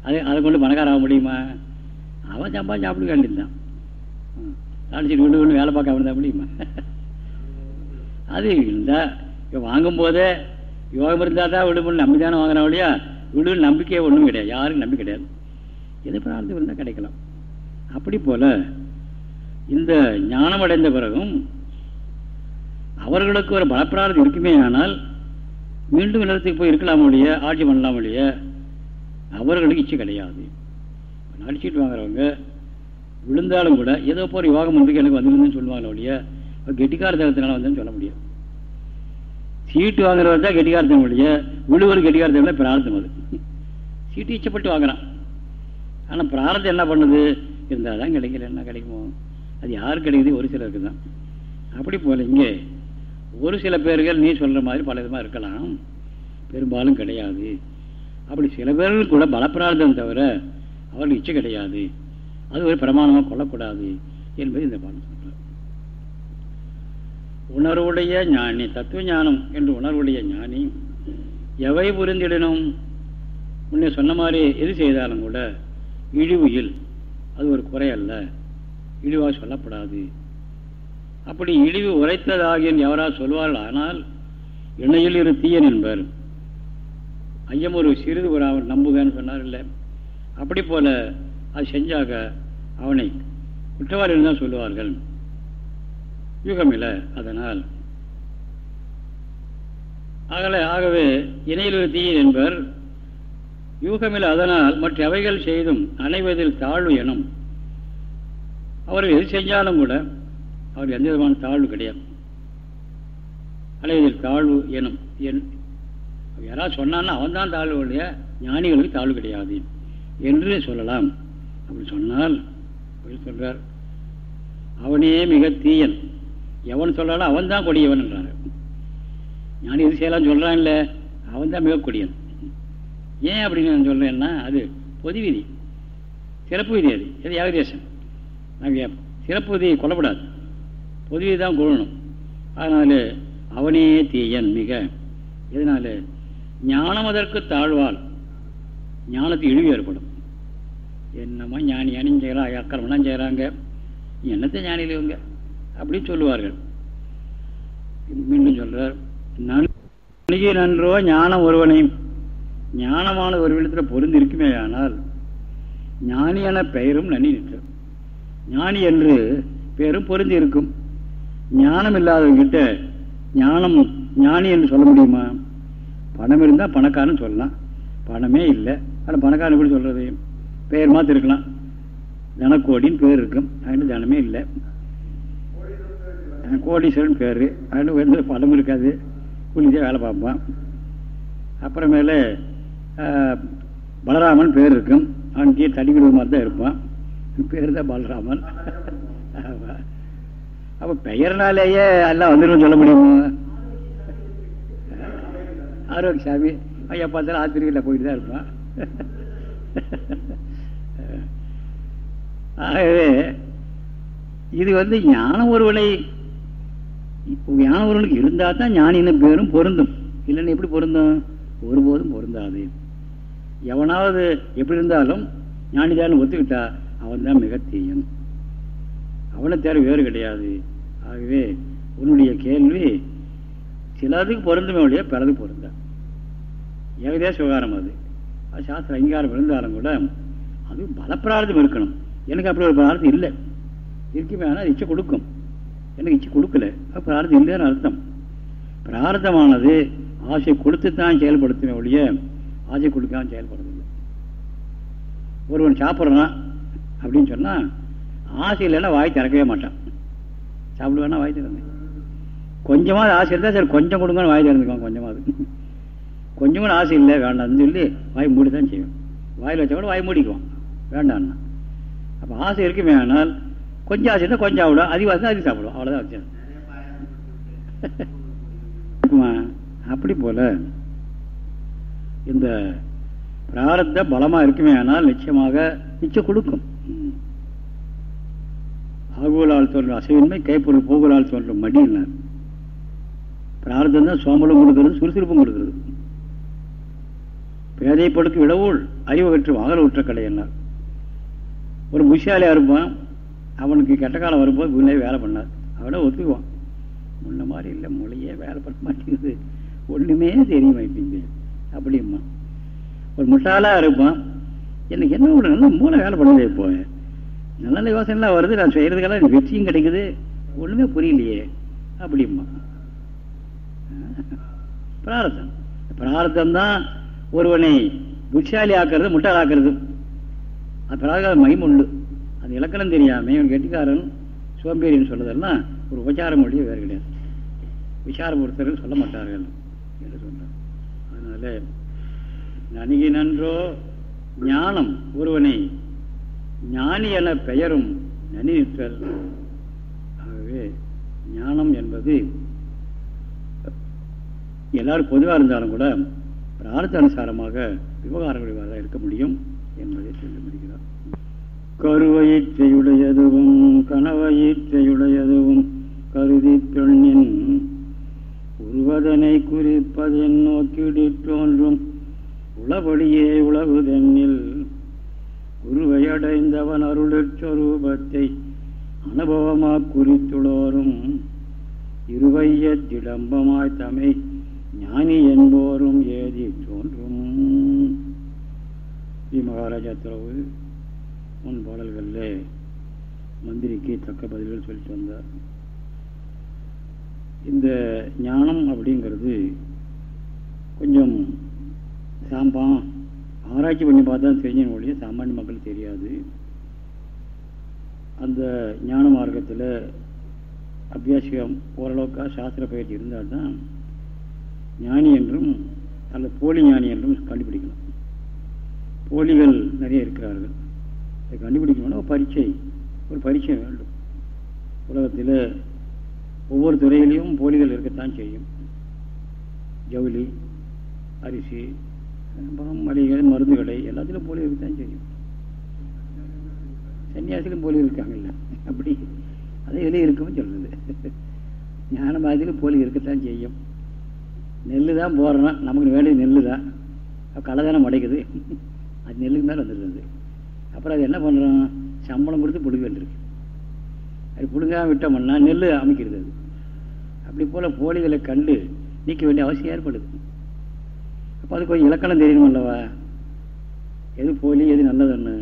அது அதை கொண்டு பணக்கார ஆக முடியுமா? அவன் சம்பாதி சாப்பிட வேண்டியதுதான் நாடிச்சிட்டு விடு விடு வேலை பார்க்க இருந்தா முடியுமா? அது இருந்தால் இப்போ வாங்கும் போதே யோகம் இருந்தால் தான் விடுமுன்னு நம்பி தானே வாங்குறான் இல்லையா? விடுன்னு நம்பிக்கையே ஒன்றும் கிடையாது. யாருக்கும் நம்பிக்கை கிடையாது. எது பிரார்த்தம் இருந்தால் கிடைக்கலாம். அப்படி போல இந்த ஞானம் அடைந்த பிறகும் அவர்களுக்கு ஒரு பலப்பிரார்த்தம் இருக்குமே ஆனால் மீண்டும் நிலத்துக்கு போய் இருக்கலாம் ஒழிய ஆட்சி பண்ணலாம் ஒழிய அவர்களுக்கு இச்சை கிடையாது. நடிச்சிட்டு வாங்குறவங்க விழுந்தாலும் கூட ஏதோ போகிற யோகம் வந்து எனக்கு வந்துருந்துன்னு சொல்லுவாங்க ஒழிய கெட்டிக்கார தகத்தினால வந்து சொல்ல முடியும் சீட்டு வாங்குறவர் தான் கெட்டிக்காரத்தம் ஒழிய விழுவது கெட்டிக்காரத்தம் பிரார்த்தம் அது. சீட்டு இச்சப்பட்டு வாங்குறான். ஆனால் பிரார்த்தம் என்ன பண்ணுது? இருந்தால் தான் கிடைக்கல. என்ன கிடைக்குமோ? அது யாருக்கு கிடைக்குது ஒரு சிலருக்கு தான். அப்படி போல இங்கே ஒரு சில பேர்கள் நீ சொல்கிற மாதிரி பல விதமாக இருக்கலாம். பெரும்பாலும் கிடையாது. அப்படி சில பேர்கள் கூட பலப்பிரார்த்தம் தவிர அவர்கள் இச்சை கிடையாது. அது ஒரு பிரமாணமாக கொள்ளக்கூடாது என்பது இந்த பாடம் சொல்கிறார் உணர்வுடைய ஞானி தத்துவ ஞானம் என்று உணர்வுடைய ஞானி எவை புரிந்திடணும்? முன்னே சொன்ன மாதிரி எது செய்தாலும் கூட இழிவுயில். அது ஒரு குறையல்ல இழிவாக சொல்லப்படாது. அப்படி இழிவு உரைத்ததாகிய எவரால் சொல்வார்கள் ஆனால் இணையில் இரு தீயன் என்பர். ஐயம் ஒரு சிறிது ஒரு அவன் நம்புகன்னு சொன்னார் இல்லை அப்படி போல அது செஞ்சாக அவனை குற்றவாளிகள் தான் சொல்லுவார்கள். யூகமில்ல அதனால். ஆகல ஆகவே இணையில் ஒரு தீயன் என்பர் யூகமில் அதனால் மற்ற அவைகள் செய்தும் அனைவதில் தாழ்வு எனும். அவர்கள் எது செஞ்சாலும் கூட அவர் எந்த விதமான தாழ்வு கிடையாது. அனைவதில் தாழ்வு எனும். என் யாராவது சொன்னான்னா அவன் தான் தாழ்வு இல்லையா ஞானிகளுக்கு தாழ்வு கிடையாது என்று சொல்லலாம். அப்படி சொன்னால் சொல்றார். அவனே மிக தீயன். எவன் சொல்றாலும் அவன் தான் கொடியவன் என்றார். ஞானி எது செய்யலாம் சொல்றான் இல்லை அவன் தான் மிகக்கூடியன் ஏன் அப்படின்னு நான் சொல்கிறேன்னா அது பொது விதி. சிறப்பு விதி அது. எது ஏகதேசம் நாங்கள் சிறப்பு விதியை கொல்லப்படாது. பொது விதி தான் கொள்ளணும் அதனால் அவனே தீயன் மிக. இதனால் ஞானம் அதற்கு தாழ்வால். ஞானத்துக்கு இழிவு ஏற்படும். என்னமோ ஞானி ஞானியும் செய்கிறாங்க அக்கிரமெல்லாம் செய்கிறாங்க என்னத்தை ஞானியில் இவங்க? அப்படின்னு சொல்லுவார்கள். மீண்டும் சொல்கிறார் நன்றி நன்றோ ஞானம் ஒருவனையும் ஞானமான ஒரு விதத்தில் பொருந்து இருக்குமே ஆனால் ஞானியான பெயரும் நன்னி நிற்கும் ஞானி என்று பெயரும் பொருந்தி இருக்கும். ஞானம் இல்லாதவங்கிட்ட ஞானம் ஞானி என்று சொல்ல முடியுமா? பணம் இருந்தால் பணக்காரன் சொல்லலாம். பணமே இல்லை. ஆனால் பணக்காரன் எப்படி சொல்கிறது பெயர் மாற்றி இருக்கலாம். தனக்கோடின்னு பேர் இருக்கும். அதுக்கு தனமே இல்லை. கோடீஸ்வரன் பேர். அதுக்கு வந்து பணம் இருக்காது. குளிச்சே வேலை பார்ப்பான். அப்புறமேல பலராமன் பேர் இருக்கும். அவன் கீழே தடிக்கிற மாதிரி தான் இருப்பான். பேர் தான் பலராமன். அப்போ பெயர்னாலேயே எல்லாம் வந்துடும் சொல்ல முடியுமா? ஆரோக்கிய சாமி ஐயா பார்த்தாலும் ஆத்திரியில் போயிட்டு தான் இருப்பான். ஆகவே இது வந்து ஞான ஒருவனை ஞான ஒருவனுக்கு இருந்தால் தான் ஞானின்னு பேரும் பொருந்தும். இல்லைன்னு எப்படி பொருந்தும்? ஒருபோதும் பொருந்தாது. எவனாவது எப்படி இருந்தாலும் ஞானிதான் ஒத்துக்கிட்டா அவன் தான் மிக தீயன். அவனை தேர்வு வேறு கிடையாது. ஆகவே உன்னுடைய கேள்வி சிலதுக்கு பொருந்துமே ஒழிய பிறகு பொருந்தா. ஏகதேச விவகாரம் அது. அது சாஸ்திர அங்கீகாரம் இருந்தாலும் கூட அது பலப்பிரார்த்தம் இருக்கணும். எனக்கு அப்படி ஒரு பிரார்த்தம் இல்லை. இருக்குமே ஆனால் இச்சை கொடுக்கும். எனக்கு இச்சை கொடுக்கல. பிரார்த்தம் இல்லைன்னு அர்த்தம். பிரார்த்தமானது ஆசை கொடுத்து தான் செயல்படுத்துமே ஒழிய ஆசை கொடுக்காம செயல்படுறதில்லை ஒருவன் சாப்பிட்றான் அப்படின்னு சொன்னால் ஆசை இல்லைன்னா வாய் திறக்கவே மாட்டான். சாப்பிடுவேன்னா வாய் திறந்தேன். கொஞ்சமாவது ஆசை இருந்தால் சரி கொஞ்சம் கொடுங்கன்னு வாய் திறந்துக்குவான் கொஞ்சமாவது. கொஞ்சம் கூட ஆசை இல்லை வேண்டாம்னு சொல்லி வாய் மூடி தான் செய்வோம் வாயில் வச்சா கூட வாய் மூடிக்குவோம் வேண்டாம்னா. அப்போ ஆசை இருக்குமே ஆனால் கொஞ்சம் ஆசை இருந்தால் கொஞ்சம் ஆகிடும் அதிக ஆசை அதிகம் சாப்பிடுவோம் அவ்வளோதான் வச்சு அப்படி போல இந்த பிராரத்த பலமாக இருக்குமே ஆனால் நிச்சயமாக நிச்சயம் கொடுக்கும். ஆகுலால் தோன்றும் அசைவின்மை கைப்பொருள் போகுலால் தோன்ற மடியினார் பிரார்த்தம் தான் சோம்பலும் கொடுக்கிறது சுறுசுறுப்பும் கொடுக்கிறது. பேதைப்படுக்கு விடவுள் அறிவு பெற்று வாகல உற்ற என்னார் ஒரு புஷாலியாக இருப்பான் அவனுக்கு கெட்ட காலம் வரும்போது வீணே வேலை பண்ணார். அவனை ஒத்துக்குவான். முன்ன மாதிரி இல்லை மொழியே வேலை பண்ண மாட்டேங்குது. ஒன்றுமே தெரிய மாட்டேங்குது அப்படிம்மா ஒரு முட்டாளாக இருப்பான் எனக்கு என்ன ஒரு நல்ல மூளை வேலை பண்ணதே இப்போ. நல்ல நல்ல யோசனைலாம் வருது நான் செய்கிறதுக்கெல்லாம் எனக்கு வெற்றியும் கிடைக்குது. ஒன்றுமே புரியலையே அப்படிம்மா பிரார்த்தம். பிரார்த்தம் தான் ஒருவனை புட்சாலி ஆக்கிறது முட்டாள் ஆக்கிறது. அது பிரார்த்த மகிம் உண்டு. அது இலக்கணம் தெரியாமல் இவன் கெட்டிக்காரன் சோம்பேறின்னு சொல்றதெல்லாம் ஒரு உபச்சார மொழியே வேறு கிடையாது. விசாரம் ஒருத்தர்கள் சொல்ல மாட்டார்கள் என்று சொன்னார். அதனால நன்கி நன்றோ ஞானம் ஒருவனை ஞானி என பெயரும் நனி நிற்றல். ஆகவே ஞானம் என்பது எல்லாரும் பொதுவாக இருந்தாலும் கூட பிரார்த்தானுசாரமாக அனுசாரமாக இருக்க முடியும் என்பதை சொல்லி முடிகிறார் கருவயிற்றையுடையதுவும் கனவயிற்றையுடையதுவும் கருதி பெண்ணின் உருவதனை குறிப்பதன் நோக்கிடு தோன்றும் உளபடியே உளவுதென்னில் குருவையடைந்தவன் அருளச்சொரூபத்தை அனுபவமாக குறித்துளோரும் இருவைய திடம்பமாய் தமை ஞானி என்போரும் ஏதி தோன்றும். ஸ்ரீ மகாராஜா துறவு முன் பாடல்களில் மந்திரிக்கு தக்க பதில்கள் சொல்லிட்டு வந்தார் இந்த ஞானம் அப்படிங்கிறது கொஞ்சம் சாம்பா ஆராய்ச்சி பண்ணி பார்த்தா தெரிஞ்ச ஒழிய சாமானிய மக்களுக்கு தெரியாது. அந்த ஞான மார்க்கத்தில் அபியாசியம் ஓரளவுக்காக சாஸ்திர பயிற்சி இருந்தால் தான் ஞானி என்றும் அல்லது போலி ஞானி என்றும் கண்டுபிடிக்கலாம். போலிகள் நிறைய இருக்கிறார்கள். அதை கண்டுபிடிக்கணும்னா ஒரு பரீட்சை ஒரு பரீட்சை வேண்டும். உலகத்தில் ஒவ்வொரு துறையிலையும் போலிகள் இருக்கத்தான் செய்யும். ஜவுளி அரிசி அப்புறம் மளிகை மருந்து கடை எல்லாத்திலும் போலி இருக்கத்தான் செய்யும். சன்னியாசிலும் போலி இருக்காங்கல்ல? அப்படி. அதே எதுலேயும் இருக்குன்னு சொல்கிறது ஞானபாதிலும் போலி இருக்கத்தான் செய்யும். நெல் தான் போடுறோம். நமக்கு வேண்டியது நெல் தான் களை தானே முடைக்குது அது நெல்லுக்கு மேலே வந்துடுது. அப்புறம் அது என்ன பண்ணுறோம் சம்பளம் கொடுத்து பிடுங்க வேண்டியிருக்கு அது பிடுங்காமல் விட்டோம்னா நெல் அமைக்கிறது அது. அப்படி போல் போலிகளை கண்டு நீக்க வேண்டிய அவசியம் ஏற்படுது. அப்போ அது கொஞ்சம் இலக்கணம் தெரியணும் அல்லவா? எது போலி எது நல்லதுன்னு.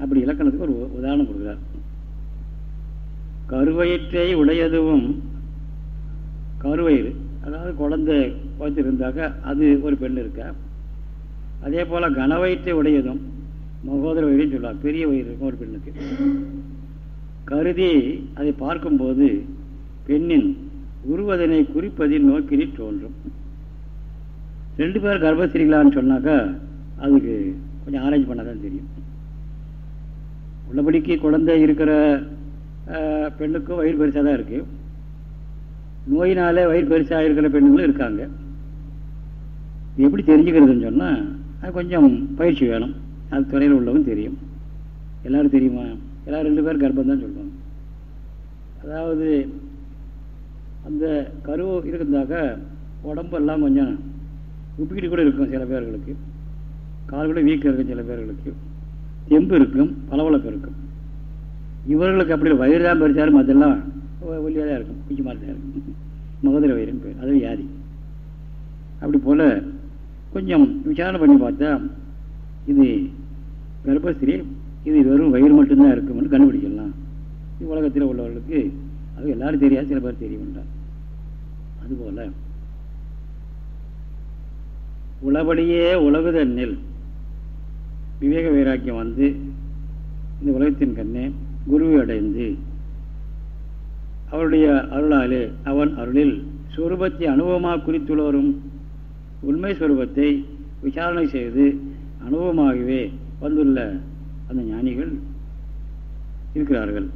அப்படி இலக்கணத்துக்கு ஒரு உதாரணம் கொடுக்குறார். கருவயிற்றை உடையதுவும் கருவயிறு அதாவது குழந்தை வச்சிருந்தாக்க அது ஒரு பெண் இருக்கா? அதே போல் கனவயிற்றை உடையதும் மகோதர வயிறுன்னு சொல்லலாம் பெரிய வயிறு இருக்கும் ஒரு பெண்ணுக்கு. கருதி அதை பார்க்கும்போது பெண்ணின் உருவதனை குறிப்பதில் நோக்கினி தோன்றும். ரெண்டு பேர் கர்ப்பஸ்திரிகளான்னு சொன்னாக்கா அதுக்கு கொஞ்சம் ஆராய்ச்சி பண்ண தான் தெரியும். உள்ளபடிக்கு குழந்தை இருக்கிற பெண்ணுக்கும் வயிறு பெருசாக தான் இருக்குது நோயினாலே வயிறு பெருசாக இருக்கிற பெண்ணுங்களும் இருக்காங்க. எப்படி தெரிஞ்சுக்கிறதுன்னு சொன்னால் அது கொஞ்சம் பயிற்சி வேணும். அது துறையில் உள்ளவும் தெரியும். எல்லோரும் தெரியுமா? எல்லோரும் ரெண்டு பேர் கர்ப்பம் தான் சொல்லுவாங்க. அதாவது அந்த கரு இருந்தாக்க உடம்பெல்லாம் கொஞ்சம் உப்பிக்கிட்டு கூட இருக்கும் சில பேர்களுக்கு. கால் கூட வீக்கம் இருக்கும் சில பேர்களுக்கு. தெம்பு இருக்கும் பளபளப்பு இருக்கும். இவர்களுக்கு அப்படி வயிறு தான் பெருசாலும் அதெல்லாம் ஒல்லியாக தான் இருக்கும். குச்சி மாதிரி தான் இருக்கும். மகதிர வயிறும் பேர். அது வியாதி. அப்படி போல் கொஞ்சம் விசாரணை பண்ணி பார்த்தா இது கர்ப்பஸ்திரி இது வெறும் வயிறு மட்டும்தான் இருக்கும்னு கண்டுபிடிக்கலாம் இது உலகத்தில் உள்ளவர்களுக்கு அது எல்லாரும் தெரியாது சில பேர் தெரியும் அதுபோல். உளபடியே உலகுதன்னில் விவேக வைராக்கியம் வந்து இந்த உலகத்தின் கண்ணே குருவை அடைந்து அவருடைய அருளாலே அவன் அருளில் சுரூபத்தை அனுபவமாக குறித்துள்ளவரும் உண்மை சுரூபத்தை விசாரணை செய்து அனுபவமாகவே வந்துள்ள அந்த ஞானிகள் இருக்கிறார்கள்.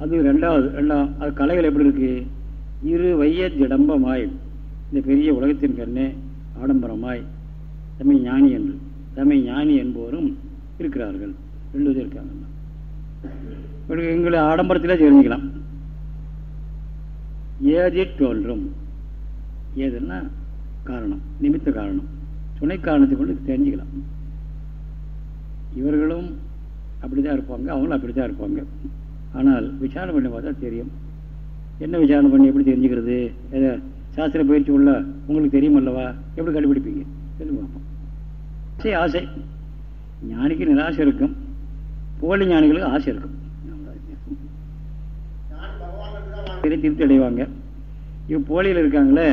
அது ரெண்டாவது ரெண்டாம் அது கலைகள் எப்படி இருக்குது இரு வைய திடம்பமாய் இந்த பெரிய உலகத்தின் கண்ணே ஆடம்பரமாய். தம்மை ஞானி என்று தம்மை ஞானி என்பவரும் இருக்கிறார்கள். ரெண்டு பேர் இருக்காங்க. எங்களை ஆடம்பரத்திலே தெரிஞ்சுக்கலாம் ஏதி தோன்றும்? ஏதுன்னா காரணம் நிமித்த காரணம். துணை காரணத்தை கொண்டு தெரிஞ்சுக்கலாம். இவர்களும் அப்படி தான் இருப்பாங்க அவங்களும் அப்படி தான் இருப்பாங்க. ஆனால் விசாரணை பண்ணி பார்த்தா தெரியும். என்ன விசாரணை பண்ணி எப்படி தெரிஞ்சுக்கிறது? எதை சாஸ்திர பயிற்சி உள்ள உங்களுக்கு தெரியும் அல்லவா எப்படி கண்டுபிடிப்பீங்க? சொல்லி பார்ப்போம் ஆசை ஆசை. ஞானிக்கு நிராசை இருக்கும். புகழ் ஞானிகளுக்கு ஆசை இருக்கும். திருப்தி அடைவாங்க. இவங்க போலியில் இருக்காங்களே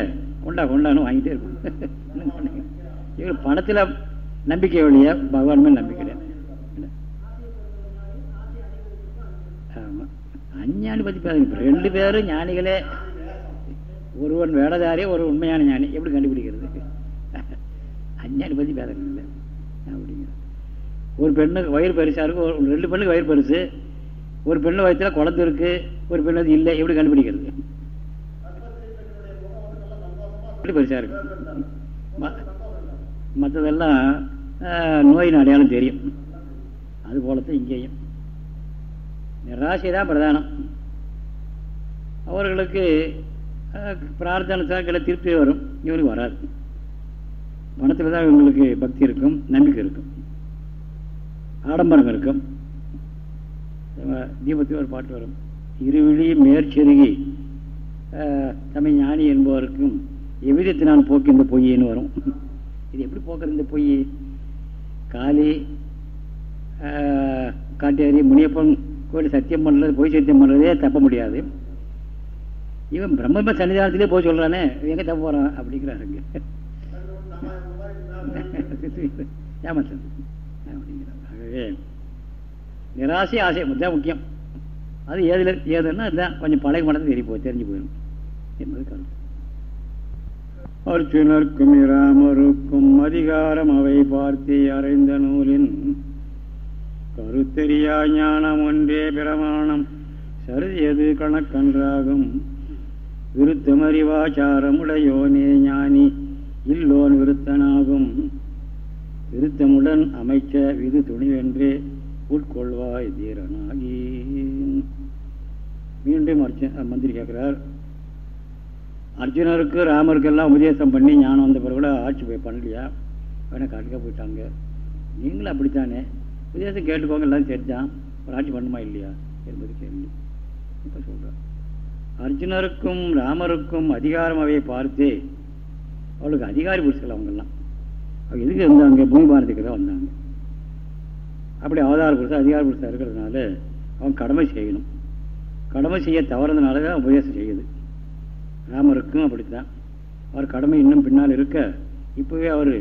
கொண்டா கொண்டான்னு வாங்கிட்டே இருக்கும். இவங்க பணத்தில் நம்பிக்கை வழியா பகவான் மேல் நம்பிக்கை கிடையாது ஆமாம் அஞ்ஞானி பற்றி பேசுங்க ரெண்டு பேரும் ஞானிகளே. ஒருவன் வேடதாரே ஒரு உண்மையான ஞானி. எப்படி கண்டுபிடிக்கிறது? அஞ்ஞானி பற்றி பேசுறது இல்லை ஒரு பெண்ணுக்கு வயிறு பெருசாக இருக்கும் ஒரு ரெண்டு பெண்ணுக்கு வயிறு பெருசு. ஒரு பெண்ணு வயிற்றுல குழந்தை இருக்கு ஒரு பெண்ணு இல்லை. எப்படி கண்டுபிடிக்கிறது? எப்படி பெருசாக இருக்கு. மற்றதெல்லாம் நோயின் அடையாளம் தெரியும். அது போலத்தான் இங்கேயும். நிராசை தான் பிரதானம். அவர்களுக்கு பிரார்த்தனை கிட்ட திருப்தி வரும் இவருக்கு வராது. பணத்தில் தான் இவங்களுக்கு பக்தி இருக்கும் நம்பிக்கை இருக்கும். ஆடம்பரம் இருக்கும். தீபத்தில் ஒரு பாட்டு வரும். இருவிழி மேற்செருகி தமிழ் ஞானி என்பவருக்கும் எவ்விதத்தினால் போக்கு இந்த பொய்யின்னு வரும். இது எப்படி போக்குறது இந்த பொய்? காளி காட்டேரி முனியப்பன் கோயில் சத்தியம் பண்ணுறது பொய் சத்தியம் பண்ணுறதே தப்ப முடியாது. இவன் பிரம்ம சன்னிதானத்திலே போய் சொல்கிறானே எங்கே தப்பு போகிறான் அப்படிங்கிறாருங்க. ஏமாத்தது அப்படிங்கிறார். ஆகவே நிராசை ஆசை தான் முக்கியம். அது ஏதில் ஏதுன்னா அதுதான். கொஞ்சம் பழைய மனது தெரிய போ தெரிஞ்சு போயிடும் என்பது கருத்து. அர்ச்சுனர்க்கும் இராமருக்கும் அதிகாரம் அவை பார்த்து அறைந்த நூலின் கருத்தெரியா ஞானம் ஒன்றே பிரமாணம். சருதியது கணக்கன்றாகும்? விருத்தமறிவாச்சாரமுடையோனே ஞானி. இல்லோன் விருத்தனாகும். விருத்தமுடன் அமைச்ச விது துணிவென்று உட்கொள்வாய் தீரனாகி. மீண்டும் அர்ச்ச மந்திரி கேட்குறார். அர்ஜுனருக்கு ராமருக்கெல்லாம் உபதேசம் பண்ணி ஞானம் வந்த பிறகு கூட ஆட்சி போய் பண்ணலையா? வேணா காட்டுக்க போயிட்டாங்க. நீங்களும் அப்படித்தானே? உபதேசம் கேட்டுக்கோங்க எல்லாம் தெரிஞ்சான் ஒரு ஆட்சி பண்ணுமா இல்லையா? என்பது கேள்வி. இப்போ சொல்கிறேன் அர்ஜுனருக்கும் ராமருக்கும் அதிகாரம் அவையை பார்த்து. அவளுக்கு அதிகாரி புருஷர்கள் அவங்கெல்லாம். அவங்க எதுக்கு இருந்தாங்க பூமி பாரதிக்கு தான் வந்தாங்க? அப்படி அவதார புருஷன் அதிகார புருஷன் இருக்கிறதுனால அவன் கடமை செய்யணும். கடமை செய்ய தவறதுனால தான் உபதேசம் செய்யுது. ராமருக்கும் அப்படித்தான். அவர் கடமை இன்னும் பின்னால் இருக்க இப்போவே அவர்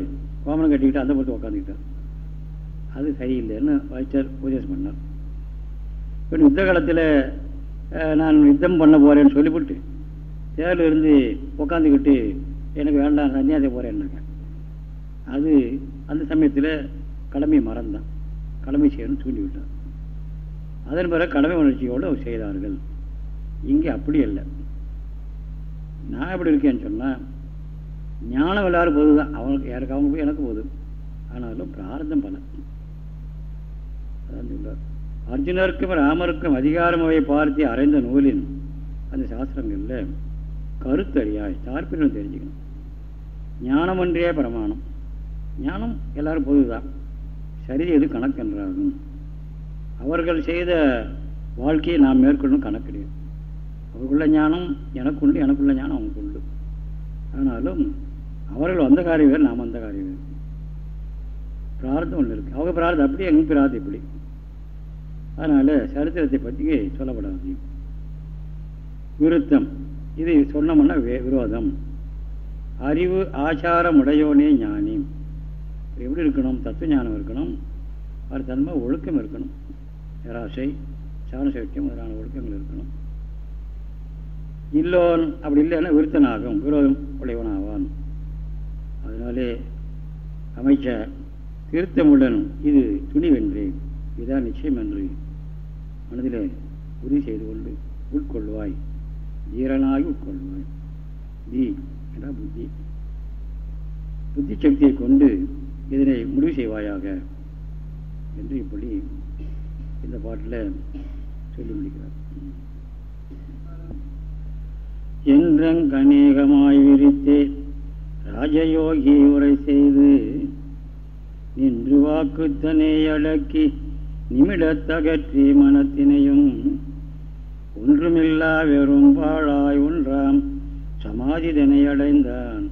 கோமனம் கட்டிக்கிட்டு அந்த பொறுத்து உட்காந்துக்கிட்டார் அது சரியில்லைன்னு வைச்சர் உபதேசம் பண்ணார். இப்போ யுத்த காலத்தில் நான் யுத்தம் பண்ண போகிறேன்னு சொல்லிவிட்டு தேரில் இருந்து உட்காந்துக்கிட்டு எனக்கு வேண்டாம் சன்னியாசி போகிறேன்னாங்க அது அந்த சமயத்தில் கடமை மறந்தான். கடமை செய்யணும்னு தூண்டிவிட்டான். அதன் பிறகு கடமை உணர்ச்சியோடு செய்தார்கள். இங்கே அப்படி இல்லை நான் எப்படி இருக்கேன்னு சொன்னால் ஞானம் எல்லாரும் போது தான் அவனுக்கு யாருக்கு அவங்க போய் எனக்கு போதும். ஆனாலும் பிரார்த்தம் பல அதான் சொல்றார். அர்ஜுனருக்கும் ராமருக்கும் அதிகாரமாவை பார்த்து அறைந்த நூலின் அந்த சாஸ்திரங்களில் கருத்தறியாய் தார்ப்பினம் தெரிஞ்சுக்கணும். ஞானம் ஒன்றே பிரமாணம். ஞானம் எல்லாரும் பொதுதான். சரி எது கணக்கென்றாகும் அவர்கள் செய்த வாழ்க்கையை நாம் மேற்கொள்ளும் கணக்கு அவருக்குள்ள ஞானம் எனக்குண்டு எனக்குள்ள ஞானம் அவங்களுக்கு உண்டு. ஆனாலும் அவர்கள் வந்த காரியம் வேறு நாம் வந்த காரியம் வேறு. பிரார்த்தம் ஒன்று இருக்குது அவங்க பிரார்த்தம் அப்படி எங்கள் பிரார்த்தம் இப்படி? அதனால் சரித்திரத்தை பற்றி சொல்லப்படாது. விருத்தம். இது சொன்னோம்னா விரோதம். அறிவு ஆச்சாரம் உடையோனே ஞானி. எப்படி இருக்கணும்? தத்துவ ஞானம் இருக்கணும். அது தன்மை ஒழுக்கம் இருக்கணும். நிராசை சாணசைக்கியம் முதலான ஒழுக்கங்கள் இருக்கணும். இல்லோன் அப்படி இல்லைன்னா விருத்தனாகும். விரோதம் உடையவனாவான். அதனாலே அமைச்ச திருத்தமுடன் இது துணிவென்று. இதுதான் நிச்சயம் என்று மனதில் உறுதி செய்து கொண்டு உட்கொள்வாய். தீரனாகி உட்கொள்வாய். தி என்றால் புத்தி. புத்தி சக்தியை கொண்டு இதனை முடிவு செய்வாயாக என்று இப்படி இந்த பாட்டில் சொல்லி முடிக்கிறார். என்றங்கநேகமாய் விரித்தே ராஜயோகி உரை செய்து நின்று வாக்குத்தனை அடக்கி நிமிடத்தகற்றி மனத்தினையும் ஒன்றுமில்லா வெறும் பாழாய் ஒன்றாம் சமாதிதனை அடைந்தான்.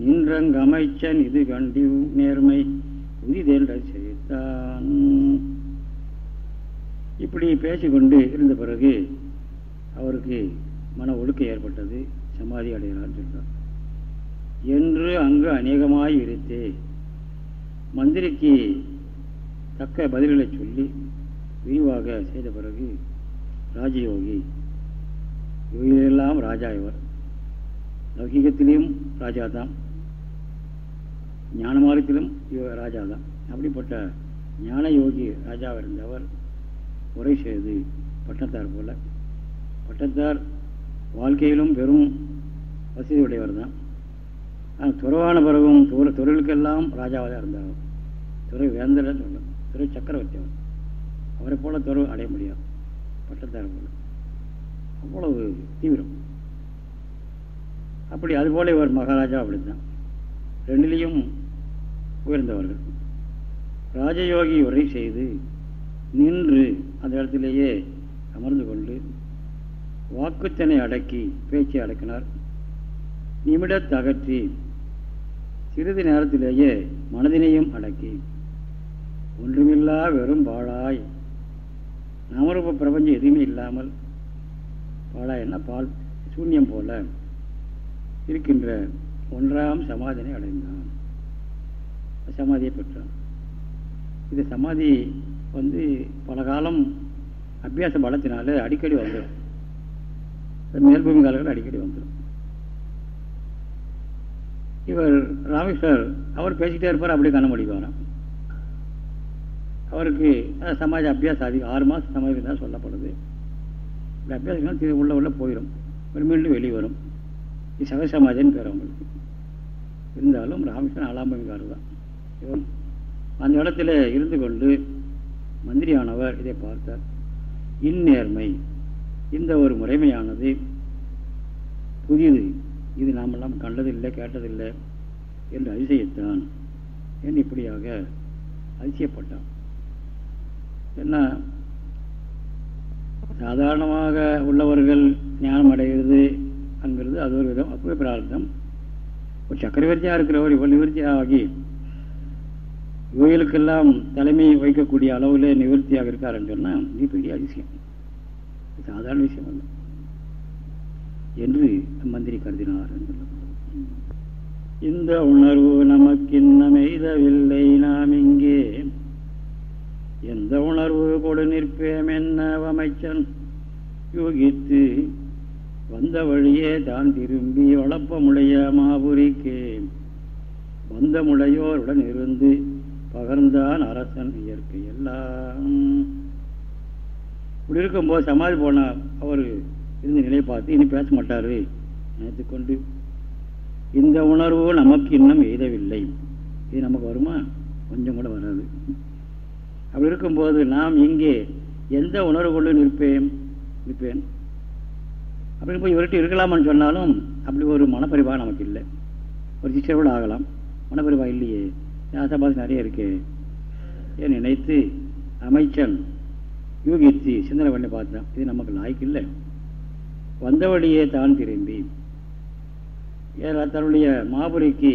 நின்றங்கமைச்சன் இது கண்டி நேர்மை உதிதென்ற செய்தான் இப்படி பேசிக்கொண்டு இருந்த பிறகு அவருக்கு மன ஒழுக்கம் ஏற்பட்டது. சமாதி அடைகிறான்னு சொல்றார். என்று அங்கு அநேகமாய் இருத்தே மந்திரிக்கு தக்க பதில்களை சொல்லி விரிவாக செய்த பிறகு ராஜயோகி யோகிகளெல்லாம் ராஜா இவர். லௌகிகத்திலையும் ராஜா தான். ஞான மார்க்கத்திலும் ராஜா தான். அப்படிப்பட்ட ஞான யோகி ராஜாவாக இருந்தவர் உரை செய்து பட்டத்தார் போல. பட்டத்தார் வாழ்க்கையிலும் பெரும் வசதி உடையவர் தான். ஆனால் துறவான பிறகும் துற தொழிலுக்கெல்லாம் ராஜாவாக தான் இருந்தார். துறை வேந்தர் சொல்லலாம். துறை சக்கரவர்த்தி அவர் அவரை போல துறவு அடைய முடியாது. பட்டத்தார் போல. அவ்வளவு தீவிரம். அப்படி அதுபோல இவர் மகாராஜா அப்படித்தான். ரெண்டிலையும் உயர்ந்தவர்கள். ராஜயோகி உரை செய்து நின்று அந்த இடத்திலேயே அமர்ந்து கொண்டு வாக்குத்தனை அடக்கி பேச்சை அடக்கினார். நிமிடத்தை அகற்றி சிறிது நேரத்திலேயே மனதினையும் அடக்கி ஒன்றுமில்லா வெறும் பாழாய். நாமரூப பிரபஞ்சம் எதுவுமே இல்லாமல் பாழாய்னா பால் சூன்யம் போல இருக்கின்ற ஒன்றாம் சமாதினை அடைந்தான். சமாதியை பெற்றான். இந்த சமாதி வந்து பல காலம் அபியாச பலத்தினால அடிக்கடி வந்துடும். மேல்பூமி காலங்கள் அடிக்கடி வந்துடும். இவர் ராமேஸ்வர் அவர் பேசிக்கிட்டே இருப்பார் அப்படியே கண்ண முடிவாராம் அவருக்கு சமாஜ அபியாசம் அதிகம் ஆறு மாதம் சமாஜம் தான் சொல்லப்படுது. இப்படி அபியாசம் உள்ள உள்ள போயிடும் மீண்டும் வெளியே வரும். இது சகசமாஜின்னு பேர் அவங்களுக்கு. இருந்தாலும் ராமகிருஷ்ணன் ஆலாம்பமிகாரர் தான். அந்த இடத்துல இருந்து கொண்டு மந்திரியானவர் இதை பார்த்தார். இந்நேர்மை இந்த ஒரு முறைமையானது புதியது இது நாமெல்லாம் கண்டதில்லை கேட்டதில்லை. என்று அதிசயத்தான். என்று இப்படியாக அதிசயப்பட்டான்? என்ன? சாதாரணமாக உள்ளவர்கள் ஞானம் அடைகிறது அங்கிறது அது ஒரு விதம் அப்பவே பிரார்த்தம் ஒரு சக்கரவர்த்தியாக இருக்கிறவர் இவ்வளவு நிவர்த்தியாகி இவைகளுக்கெல்லாம் தலைமை வைக்கக்கூடிய அளவில் நிவர்த்தியாக இருக்காருன்னு சொன்னால் இது பெரிய அதிசயம். சாதாரண விஷயம் அல்ல. என்று மந்திரி கருதினார் இந்த உணர்வு நமக்கின்னம் எய்தவில்லை. நாம் இங்கே எந்த உணர்வு கொடு நிற்பேம் என்ன அமைச்சன் யூகித்து வந்த வழியே தான் திரும்பி வளப்பமுடைய மாபுரிக்கே. வந்தமுடையோருடன் இருந்து பகர்ந்தான் அரசன் இயற்கை எல்லாம். இப்படி இருக்கும்போது சமாதி போனார் அவர் இருந்த நிலையை பார்த்து இனி பேச மாட்டார் நினைத்து கொண்டு. இந்த உணர்வு நமக்கு இன்னும் எய்தவில்லை. இது நமக்கு வருமா? கொஞ்சம் கூட வராது. அப்படி இருக்கும்போது நாம் இங்கே எந்த உணர்வு கொண்டு நிற்பேன்? நிற்பேன். அப்படி போய் இவர்கிட்ட இருக்கலாமான்னு சொன்னாலும் அப்படி ஒரு மனப்பரிவா நமக்கு இல்லை. ஒரு சிஸ்டர் கூட ஆகலாம். மனப்பரிவா இல்லையே. ஆசாபாசம் நிறைய இருக்கு. ஏன் நினைத்து அமைச்சன் யூகித்து சிந்தனை பண்ணி பார்த்தேன். இது நமக்கு லாய்க்கு இல்லை. வந்தபடியே தான் திரும்பி. ஏறா தன்னுடைய மாபுரிக்கு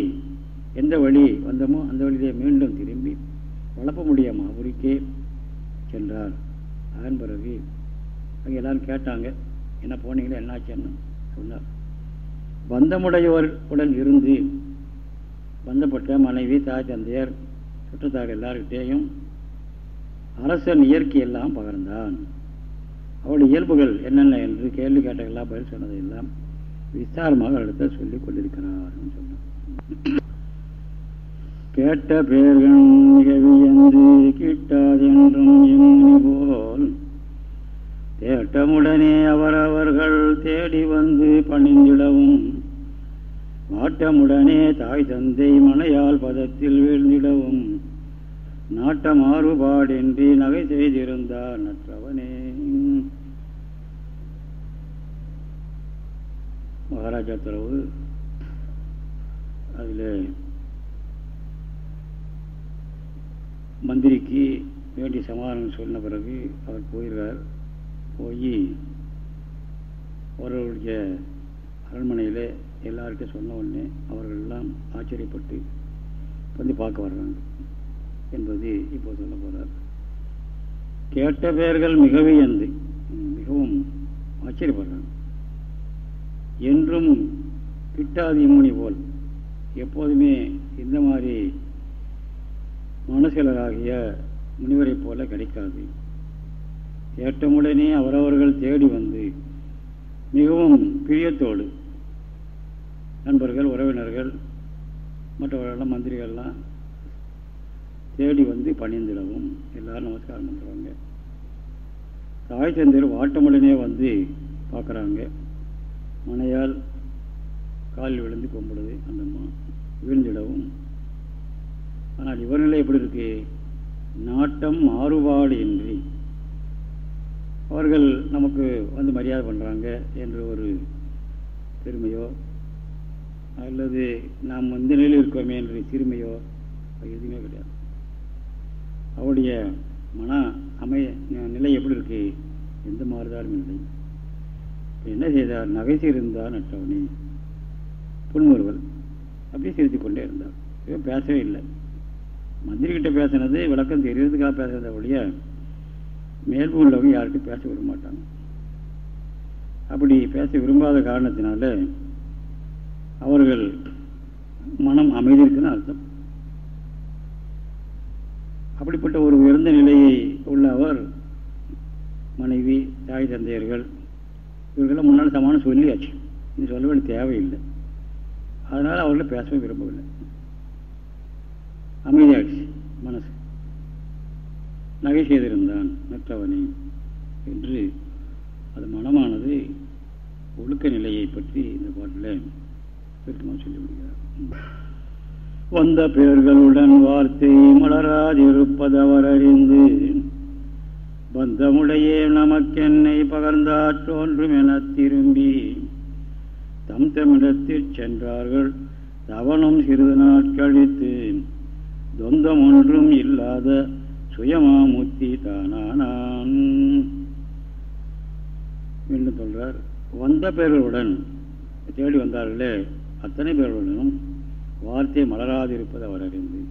எந்த வழி வந்தமோ அந்த வழியிலே மீண்டும் திரும்பி. வளர்ப்ப முடியாமா மாபுரிக்கே சென்றார். அதன் பிறகு அங்கே எல்லாரும் கேட்டாங்க என்ன போனீங்களா என்னாச்சுன்னு சொன்னார். பந்தமுடையவருடன் இருந்து பந்தப்பட்ட மனைவி தாய் தந்தையர் சுற்றத்தார் எல்லார்கிட்டேயும் அரசன் இயற்கையெல்லாம் பகர்ந்தான். அவளுடைய இயல்புகள் என்னென்ன என்று கேள்வி கேட்டதெல்லாம் பதில் சொன்னதையெல்லாம் விசாரமாக அடுத்த சொல்லிக் கொண்டிருக்கிறார் சொன்னார். கேட்ட பேர்கள் மிக வியந்து கிட்டாதென்றும் எண்ணி போல். தேட்டமுடனே அவரவர்கள் தேடி வந்து பணிந்திடவும் மாட்டமுடனே தாய் தந்தை மனையால் பதத்தில் வீழ்ந்திடவும் நாட்ட மாறுபாடின்றி நகை செய்திருந்தார் நற்றவனே. மகாராஜா துறவு அதில் மந்திரிக்கு வேண்டிய சமாதானம் சொன்ன பிறகு அவர் போயிருக்கார். போய் அவர்களுடைய அரண்மனையில் எல்லார்கிட்டையும் சொன்ன உடனே அவர்கள் எல்லாம் ஆச்சரியப்பட்டு வந்து பார்க்க வர்றாங்க என்பது இப்போ சொல்ல போகிறார் கேட்ட பெயர்கள் மிகவே எந்து மிகவும் ஆச்சரியப்படுறாங்க. என்றும் கிட்டாதி முனி போல் எப்போதுமே இந்த மாதிரி மனசிலராகிய முனிவரைப் போல கிடைக்காது. ஏற்றமுடனே அவரவர்கள் தேடி வந்து மிகவும் பிரியத்தோடு நண்பர்கள் உறவினர்கள் மற்றவர்கள்லாம் மந்திரிகள்லாம் தேடி வந்து பணிந்திடவும் எல்லோரும் நமஸ்காரம் பண்ணுறாங்க தாய் தந்தையர் வாட்டமுடனே வந்து பார்க்குறாங்க. மனையால் காலில் விழுந்து கும்பிடுது அந்த விழுந்திடவும் ஆனால் இவர் நிலை எப்படி இருக்கு? நாட்டம் மாறுபாடு இன்றி. அவர்கள் நமக்கு வந்து மரியாதை பண்ணுறாங்க என்ற ஒரு பெருமையோ அல்லது நாம் இந்த நிலையில் இருக்கோமே என்ற சிறுமையோ எதுவுமே கிடையாது. அவருடைய மன அமை நிலை எப்படி இருக்கு? எந்த மாறுதாலும் இல்லை. என்ன செய்தார்? நகை இருந்தார் நட்டவனே. புன்முறுவல். அப்படியே சிரித்து கொண்டே இருந்தார். இவன் பேசவே இல்லை. மந்திரிகிட்ட பேசுனது விளக்கம் தெரியறதுக்காக பேசுறத ஒழிய மேல்பு உள்ளவங்க யாருக்கும் பேச விரும்ப மாட்டாங்க. அப்படி பேச விரும்பாத காரணத்தினால அவர்கள் மனம் அமைதி இருக்குன்னு அர்த்தம். அப்படிப்பட்ட ஒரு உயர்ந்த நிலையை உள்ள அவர் மனைவி தாய் தந்தையர்கள் இவர்களெல்லாம் முன்னால் சமானம் சொல்லியாச்சு. இது சொல்ல வேண்டிய தேவையில்லை. அதனால் அவர்களை பேசவே விரும்பவில்லை. அமைதியாச்சு மனசு. நகை செய்திருந்தான் மற்றவனை என்று அது மனமானது ஒழுக்க நிலையை பற்றி இந்த பாட்டில் சுருக்கமாக சொல்லி விடுகிறார் வந்த பேர்களுடன் வார்த்தை மலராதிருப்பதவர் அறிந்து பந்தமுடையே நமக்கென்னை பகர்ந்தாற்றோன்றும் என திரும்பி தம் தமிழத்தில் சென்றார்கள். தவனும் சிறிது நாட்கழித்து தொந்தம் ஒன்றும் இல்லாத சுயமாமூர்த்தி தானானான். என்று சொல்றார். வந்த பேர்களுடன் தேடி வந்தார்களே அத்தனை பேர்களுடனும் வார்த்தை மலராதிருப்பது அவர் அறிந்து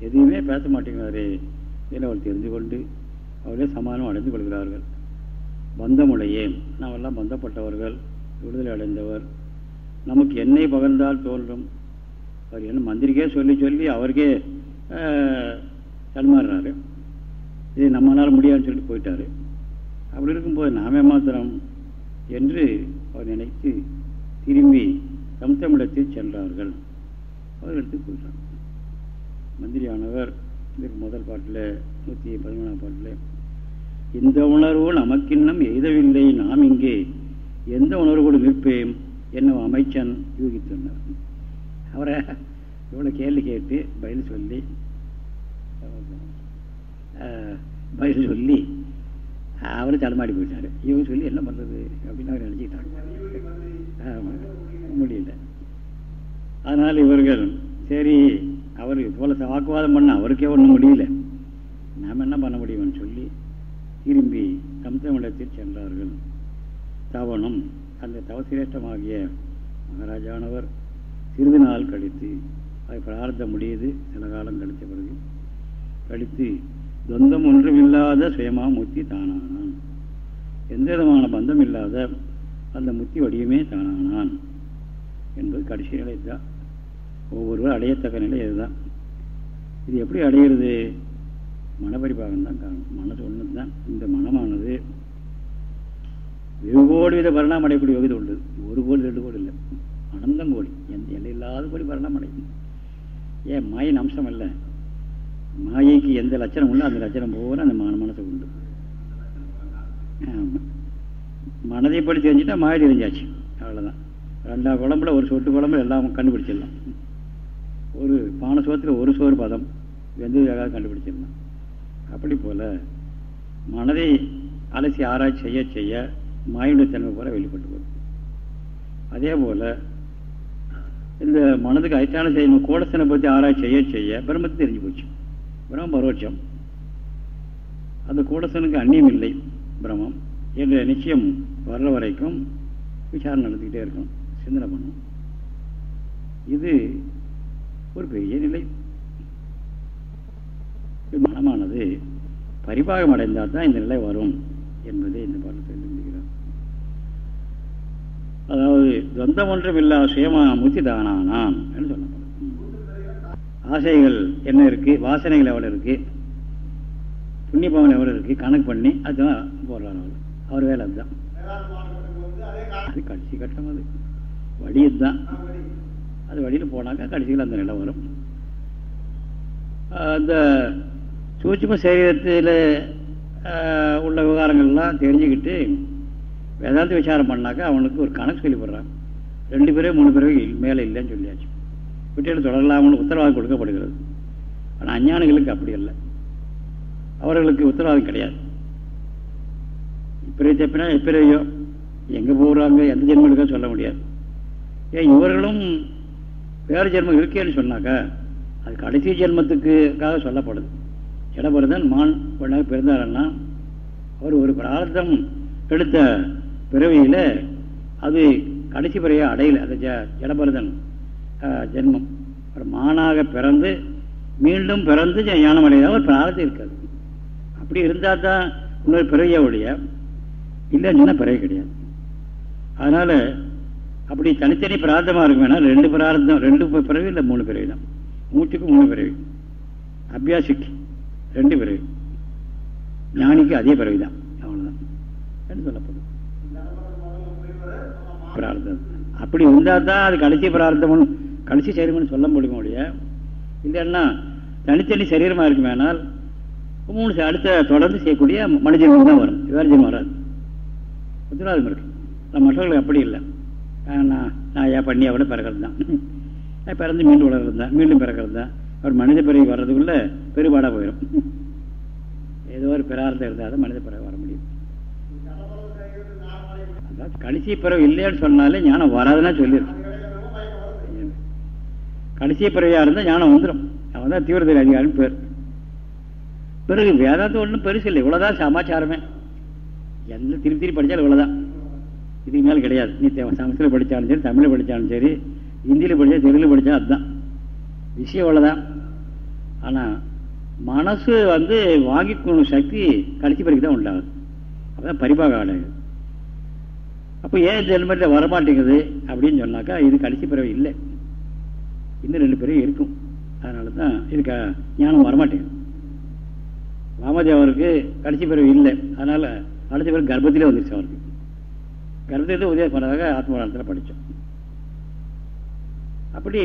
எதுவுமே பேச மாட்டேங்கிறாரே என்று அவர் தெரிந்து கொண்டு அவரே சமாதானம் அடைந்து கொள்கிறார்கள். பந்தமுடையே நாமெல்லாம் பந்தப்பட்டவர்கள் விடுதலை அடைந்தவர். நமக்கு என்னை பகர்ந்தால் தோன்றும். அவர் என்ன மந்திரிக்கே சொல்லி சொல்லி அவருக்கே தடுமாறுறாரு. இது நம்மளால் முடியாதுன்னு சொல்லிட்டு போயிட்டாரு. அப்படி இருக்கும்போது நாமே மாத்திரம் என்று அவர் நினைத்து திரும்பி தம் தமிழத்தில் சென்றார்கள். அவர் எடுத்து போயிட்டார் மந்திரியானவர் இதுக்கு முதல் பாட்டில் நூற்றி பதிமூணாம் பாட்டில் இந்த உணர்வு நமக்கின்னம் எய்தவில்லை நாம் இங்கே எந்த உணர்வோடு நிற்பேன் என்ன அமைச்சன் யூகித்தனர் அவரை இவ்வளோ கேள்வி கேட்டு பதில் சொல்லி பதில் சொல்லி அவரும் தலைமாடி போயிட்டார். இவங்க சொல்லி என்ன பண்ணுறது அப்படின்னு அவர் நினச்சிக்கிட்டாங்க முடியல. அதனால் இவர்கள் சரி அவர் போல வாக்குவாதம் பண்ண அவருக்கே ஒன்றும் முடியல. நாம் என்ன பண்ண முடியும்னு சொல்லி திரும்பி தம் தமிழத்தில் சென்றார்கள். தவணம் அந்த தவசிரேஷ்டமாகிய மகாராஜானவர் சிறிது நாள் கழித்து அது பிரார்த்தம் முடியுது. சில காலம் கழித்த பிறகு கழித்து தொந்தம் ஒன்றுமில்லாத சுயமா முத்தி தானானான். எந்த விதமான பந்தம் இல்லாத அந்த முத்தி வடிவமே தானானான். என்பது கடைசி நிலை தான் ஒவ்வொருவரும் அடையத்தக்க நிலை இதுதான். இது எப்படி அடையிறது மனப்பரிபாகம் தான் காரணம். மனசு ஒன்று தான். இந்த மனமானது வெகு கோடி வித பரிணாமம் அடையக்கூடிய வகுதி உண்டு ஒரு கோடி ரெண்டு கோடி இல்லை. அனந்தம் கோடி. எந்த எல்லை கோடி பரிணாமம் அடையும். ஏன் மாயின் அம்சம் இல்லை மாயைக்கு எந்த லட்சணம் உண்டோ அந்த லட்சணம் போகிற அந்த மன மனசு உண்டு. மனதை படி தெரிஞ்சுட்டா மாயை தெரிஞ்சாச்சு அவ்வளோதான் ரெண்டா குழம்புல ஒரு சொட்டு குழம்புல எல்லாம் கண்டுபிடிச்சிடலாம். ஒரு பானை சோத்தில் ஒரு சோறு பதம் வெந்ததுக்காக கண்டுபிடிச்சிடலாம். அப்படி போல் மனதை அலசி ஆராய்ச்சி செய்ய செய்ய மாயுடைய தன்மை போல வெளிப்பட்டு போகும் அதே போல் இந்த மனதுக்கு அயத்தான செய்யணும் கோடசனை பற்றி ஆராய்ச்சி செய்ய செய்ய பிரம்மத்தை தெரிஞ்சு போச்சு. பிரம்ம பரோட்சம். அந்த கூடசனுக்கு அந்நியம் இல்லை பிரம்மம். என்ற நிச்சயம் வர்ற வரைக்கும் விசாரணை நடந்துக்கிட்டே இருக்கும் சிந்தனை பண்ணும் இது ஒரு பெரிய நிலை. மனமானது பரிபாகம் அடைந்தால் தான் இந்த நிலை வரும் என்பதே இந்த பாடத்தில் அதாவது சொந்தம் ஒன்றும் இல்லா சுயமா முத்தி தானானான் என்று ஆசைகள் என்ன இருக்கு? வாசனைகள் எவ்வளோ இருக்கு? புண்ணிய பவன் எவ்வளோ இருக்கு? கணக்கு பண்ணி அதுதான் போடுறாரு அவர். அவர் வேலை அதுதான். அது கடைசி கட்டம் அது. வழி தான் அது வழியில் போனாக்கா கடைசியில் அந்த நிலம் வரும். அந்த சூட்சம சரீரத்தில் உள்ள விவகாரங்கள்லாம் தெரிஞ்சுக்கிட்டு வேதாந்த விசாரம் பண்ணாக்கா அவனுக்கு ஒரு கணக்கு சொல்லிவிடுறான் ரெண்டு பேரே மூணு பேரே மேலே இல்லைன்னு சொல்லியாச்சு. குட்டியில் தொடரலாம்னு உத்தரவாதம் கொடுக்கப்படுகிறது. ஆனால் அஞ்ஞானிகளுக்கு அப்படி இல்லை அவர்களுக்கு உத்தரவாதம் கிடையாது. இப்படி தப்பினா எப்பறையோ எங்கே போகிறாங்க எந்த ஜென்மம் இருக்கோ சொல்ல முடியாது. ஏன் இவர்களும் வேறு ஜென்மம் இருக்கேன்னு சொன்னாக்கா அது கடைசி ஜென்மத்துக்காக சொல்லப்படுது. இடபரதன் மான் பொண்ணாக பிறந்தாருன்னா அவர் ஒரு பிரார்த்தம் எடுத்த பிறவியில் அது கடைசி பிறவியை அடையலை. அந்த ஜ ஜடபரதன் ஜென்மம். அப்புறம் மானாக பிறந்து மீண்டும் பிறந்து ஞானம் அடையாத ஒரு பிரார்த்தம் இருக்காது. அப்படி இருந்தால் தான் இன்னொரு பிறவியை ஒழிய இல்லைன்னு பிறவி கிடையாது. அதனால் அப்படி தனித்தனி பிரார்த்தமாக இருக்கும் வேணால் ரெண்டு பிரார்த்தம் ரெண்டு பிறவி இல்லை மூணு பிறவி தான். மூச்சுக்கு மூணு பிறவி. அபியாசிக்கு ரெண்டு பிறவி. ஞானிக்கு அதே பிறவி தான். அவ்வளோதான் என்று சொல்லப்படும். பிரார்த்தம் அப்படி இருந்தால் தான் அது கடைசி பிரார்த்தம் கடைசி சரீரம்னு சொல்ல முடியும் முடிய இல்லைன்னா தனித்தனி சரீரமாக இருக்குமேனால் மூணு அடுத்த தொடர்ந்து செய்யக்கூடிய மனிதன் தான் வரும். வேறு ஜென்மம் வராது. உத்தரவாதம் இருக்கு. மற்றவர்களுக்கு அப்படி இல்லை. நான் நான் ஏன் பண்ணி அவட பிறக்கிறது தான்? பிறந்து மீண்டும் வளர்கிறது தான். மீண்டும் பிறக்கிறது தான். அவர் மனித பிறகு வர்றதுக்குள்ள பெருபாடாக போயிடும் ஏதோ ஒரு பிரார்த்தம் இருந்தால் தான் மனித பிறகு வர முடியும். கடைசி பிறகு இல்லைன்னு சொன்னாலே ஞானம் வராதுன்னா சொல்லிடும் கடைசி பிறவியாக இருந்தால் ஞானம் வந்துடும் அவன் தான் தீவிரத்தில் அதிகாரின்னு பேர். பிறகு வேதாந்தம் ஒன்றும் பெருசு இல்லை. இவ்வளோதான் சமாச்சாரமே. எந்த திருப்பி திருப்பி படித்தாலும் இவ்வளோதான் இதுக்கு மேலே கிடையாது. நீ சமஸ்கிருதம் படித்தாலும் சரி தமிழில் படித்தாலும் சரி ஹிந்தியில் படித்தா தெலுங்கில் படித்தா அதுதான். விஷயம் இவ்வளோதான் ஆனால் மனசு வந்து வாங்கிக்கணும். சக்தி கடைசி பிறகு தான் உண்டாகுது. அப்போதான் பரிபாக ஆடாது அப்போ ஏன் இந்த ஜென்மத்தில் வரமாட்டேங்குது அப்படின்னு சொன்னாக்கா இது கடைசி பிறவை இல்லை. இன்னும் ரெண்டு பேரும் இருக்கும். அதனால தான் இதுக்கு ஞானம் வரமாட்டேங்குது. ராமதேவருக்கு கடைசி பிறவை இல்லை. அதனால் அடுத்த பிறகு கர்ப்பத்திலே வந்துருச்சு அவருக்கு. கர்ப்பத்திலே உதய பண்ணதாக ஆத்மகாலத்தில் படித்தோம் அப்படி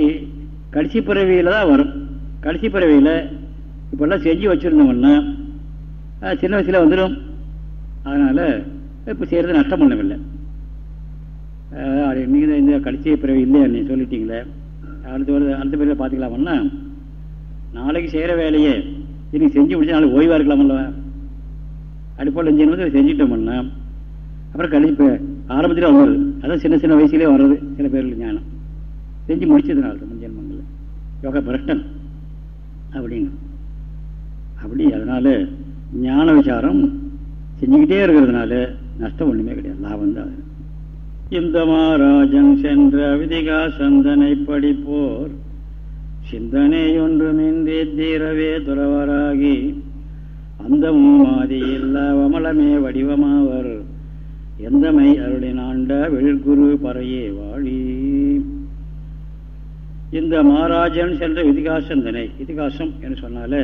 கடைசி பிறவியில் தான் வரும். கடைசி பிறவியில் இப்போல்லாம் செஞ்சு வச்சுருந்தோம்னா சின்ன வயசில் வந்துடும் அதனால் இப்போ செய்கிறது நஷ்டம் பண்ணவில்லை. நீங்கள் இந்த கடைசி பிறகு இல்லையா நீ சொல்லிட்டீங்களே. அடுத்த வருது அடுத்த பிறகு பார்த்துக்கலாமண்ணா? நாளைக்கு செய்கிற வேலையே இன்னைக்கு செஞ்சு முடிச்சு நாளைக்கு ஓய்வாக இருக்கலாமல்ல அடிப்படை அஞ்சு நிமிஷம் செஞ்சுட்டோம்னா அப்புறம் கழிப்பு ஆரம்பத்தில் வந்துடுது அதான் சின்ன சின்ன வயசுலேயே வர்றது சில பேர்கள் ஞானம். செஞ்சு முடிச்சதுனால முன் ஜென்மங்களில் யோகா பிரஷ்டன் அப்படின்னு. அப்படி அதனால் ஞான விசாரம் செஞ்சுக்கிட்டே இருக்கிறதுனால நஷ்டம் ஒன்றுமே கிடையாது. லாபம் தான் இந்த மகாராஜன் சென்ற விதிகா சந்தனை படிப்போர் சிந்தனையொன்றுமின்றி தீரவே துறவராகி அந்த மூமாதி இல்லா வமலமே வடிவமாவர். எந்தமை அருளினாண்ட வெளிர்குரு பறையே வாழி. இந்த மகாராஜன் சென்ற இதிகாசந்தனை இதிகாசம் என்று சொன்னாலே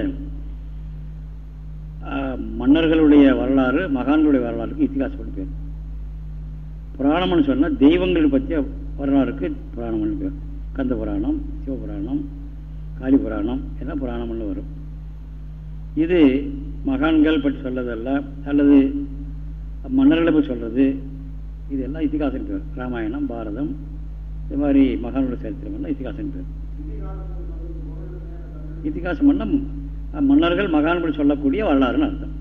மன்னர்களுடைய வரலாறு மகான்களுடைய வரலாறுக்கு இத்திகாசப்பட்டு பேர் புராணம்னு சொன்னால் தெய்வங்கள் பற்றிய வரலாறுக்கு புராணம்னு பேர் கந்த புராணம் சிவபுராணம் காளி புராணம் எல்லாம் புராணம்னு வரும். இது மகான்கள் பற்றி சொல்லதல்ல அல்லது மன்னர்களை பற்றி சொல்கிறது இதெல்லாம் இத்திகாசம் இத்திகாசன் பேர். ராமாயணம் பாரதம் இது மாதிரி மகானுடைய சரித்திரம் எல்லாம் இத்திகாசன் பேர். இத்திகாசம் பண்ண மன்னர்கள் மகான்கள் சொல்லக்கூடிய வரலாறுன்னு அர்த்தம்.